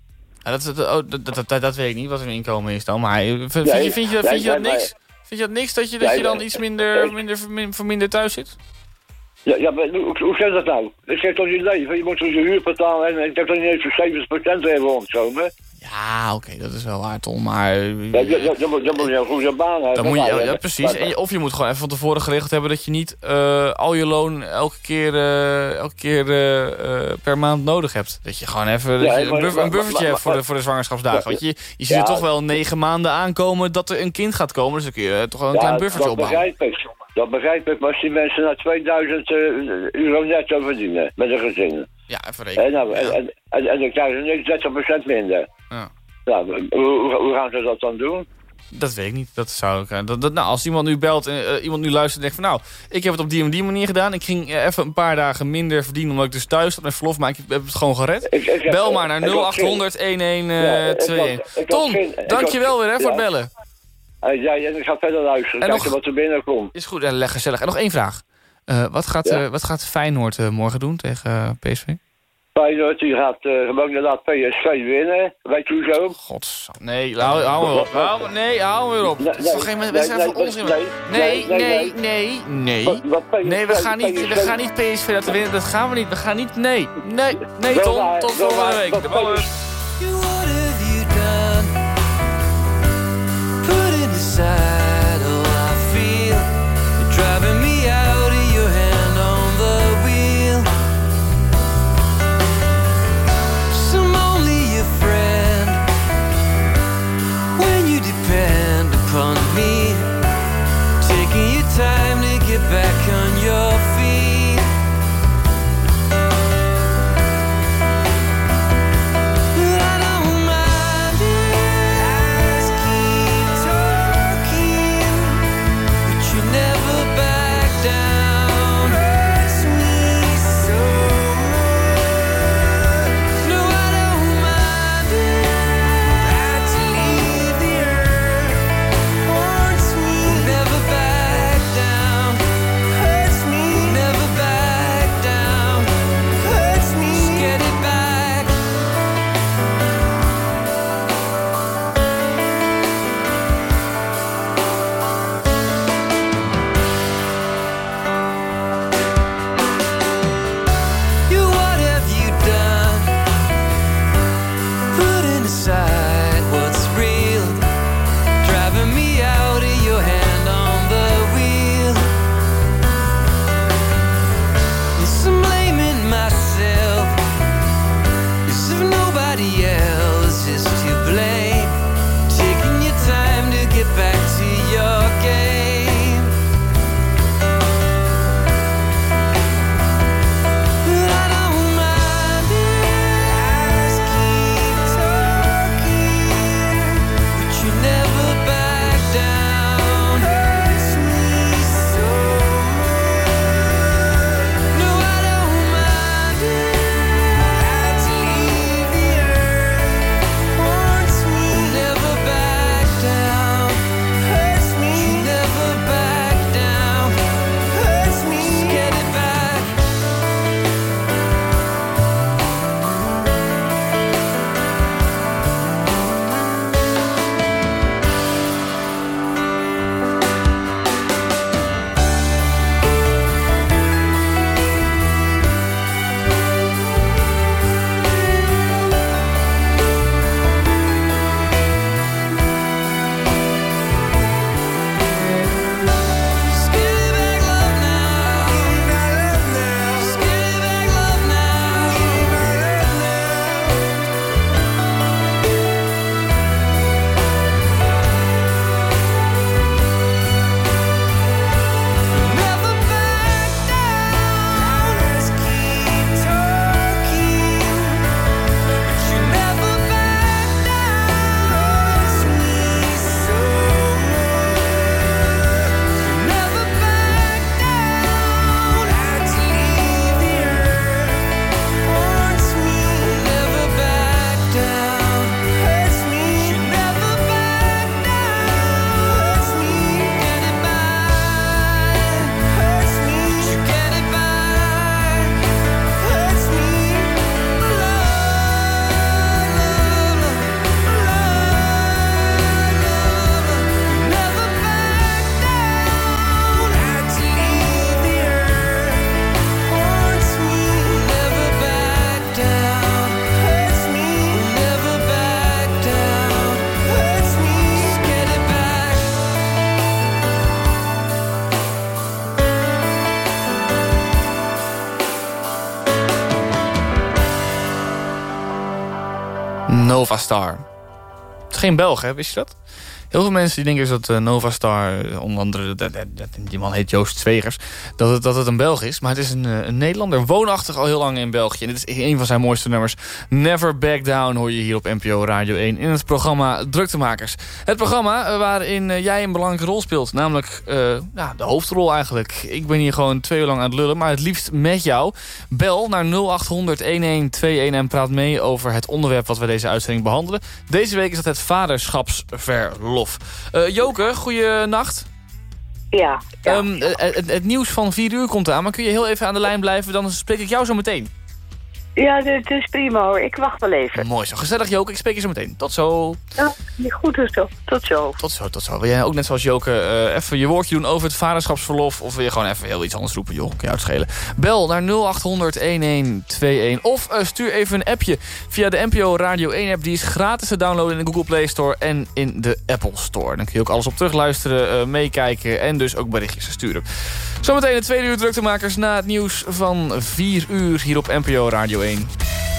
Ja, dat, dat, oh, dat, dat, dat, dat weet ik niet, wat hun inkomen is dan. Maar eh, vind, je, vind, je, nee, vind je dat nee, niks? Vind je dat niks dat je, dat je dan iets minder, minder, vermin- verminderd thuis zit? Ja, ja maar hoe, hoe zit dat nou? Ik zeg toch niet leven? Je moet toch je huur betalen en ik heb toch niet eens voor 70% even rondkomen? Ja, oké, dat is wel waar, Tom. Maar eh, Ja, dan, moet, dan moet je een goede baan hebben. dan moet je, ja, precies. En je- of je moet gewoon even van tevoren geregeld hebben dat je niet eh, al je loon elke keer, eh, elke keer eh, eh, per maand nodig hebt. Dat je gewoon even Ja, je een, maar- buffertje maar- hebt voor de, voor de zwangerschapsdagen. Want je, je ziet er toch wel negen maanden aankomen dat er een kind gaat komen. Dus dan kun je eh, toch wel een klein buffertje dat opbouwen. Dat begrijp ik, maar als die mensen naar 2000 eh, euro netto verdienen met een gezin. Ja, even En, rekenen. nou, en, en, en, en dan krijgen ze niks 30% minder. Ja. Nou, hoe, hoe- gaan ze dat dan doen? Dat weet ik niet. Dat zou ik, eh, dat, dat, nou, als iemand nu belt en eh, iemand nu luistert en denkt van... nou, ik heb het op die en die manier gedaan. Ik ging eh, even een paar dagen minder verdienen... omdat ik dus thuis zat met verlof, maar ik heb het gewoon gered. Ik- ik heb- Bel maar naar ik had 0800 Ja, ik 1121. had- ik had Ton, ik dankjewel weer hè, voor het ja. bellen. Ja, en ik ga verder luisteren. En Kijken nog- wat er binnenkomt. Is goed, en leg gezellig. En nog één vraag. Eh, wat, gaat, Ja. eh, wat gaat Feyenoord eh, morgen doen tegen PSV? Feyenoord die gaat gewoon inderdaad PSV winnen. Weet je hoezo? Gods. Nee, hou, hou op. Hou, nee, hou me op. Nee, Het is geen nee, wedstrijd nee, voor nee, onzin? nee, Nee, nee, nee. Wat- wat PSV Nee, we gaan niet, we PSV gaan niet PSV laten winnen. Dat gaan we niet. We gaan niet. Nee, nee, nee, Tom. Tot volgende week. De ballen. Geen Belg, hè? Wist je dat? Heel veel mensen die denken dus dat uh, Nova Star, uh, onder andere, die man heet Joost Zwegers, dat het, dat het een Belg is. Maar het is een, uh, een Nederlander, woonachtig al heel lang in België. En dit is een van zijn mooiste nummers. Never Back Down hoor je hier op NPO Radio 1 in het programma Druktemakers. Het programma waarin jij een belangrijke rol speelt. Namelijk ja, de hoofdrol eigenlijk. Ik ben hier gewoon twee uur lang aan het lullen, maar het liefst met jou. Bel naar 0800 1121 en praat mee over het onderwerp wat we deze uitzending behandelen. Deze week is dat het vaderschapsverlof. Uh, Joke, goeienacht. Ja. ja. Um, het, het, nieuws van 4 uur komt aan, maar kun je heel even aan de lijn blijven? Dan spreek ik jou zo meteen. Ja, het is prima hoor. Ik wacht wel even. Mooi zo. Gezellig Joke. Ik spreek je zo meteen. Tot zo. Ja, goed tot zo. Tot zo. Tot zo, tot zo. Wil jij ook net zoals Joke uh, even je woordje doen over het vaderschapsverlof? Of wil je gewoon even heel iets anders roepen? Joh, kan je uitschelen. Bel naar 0800-1121. Of uh, stuur even een appje via de NPO Radio 1 app. Die is gratis te downloaden in de Google Play Store en in de Apple Store. Dan kun je ook alles op terugluisteren, uh, meekijken en dus ook berichtjes sturen. Zometeen de tweede uur druktemakers na het nieuws van 4 uur hier op NPO Radio 1. Halloween.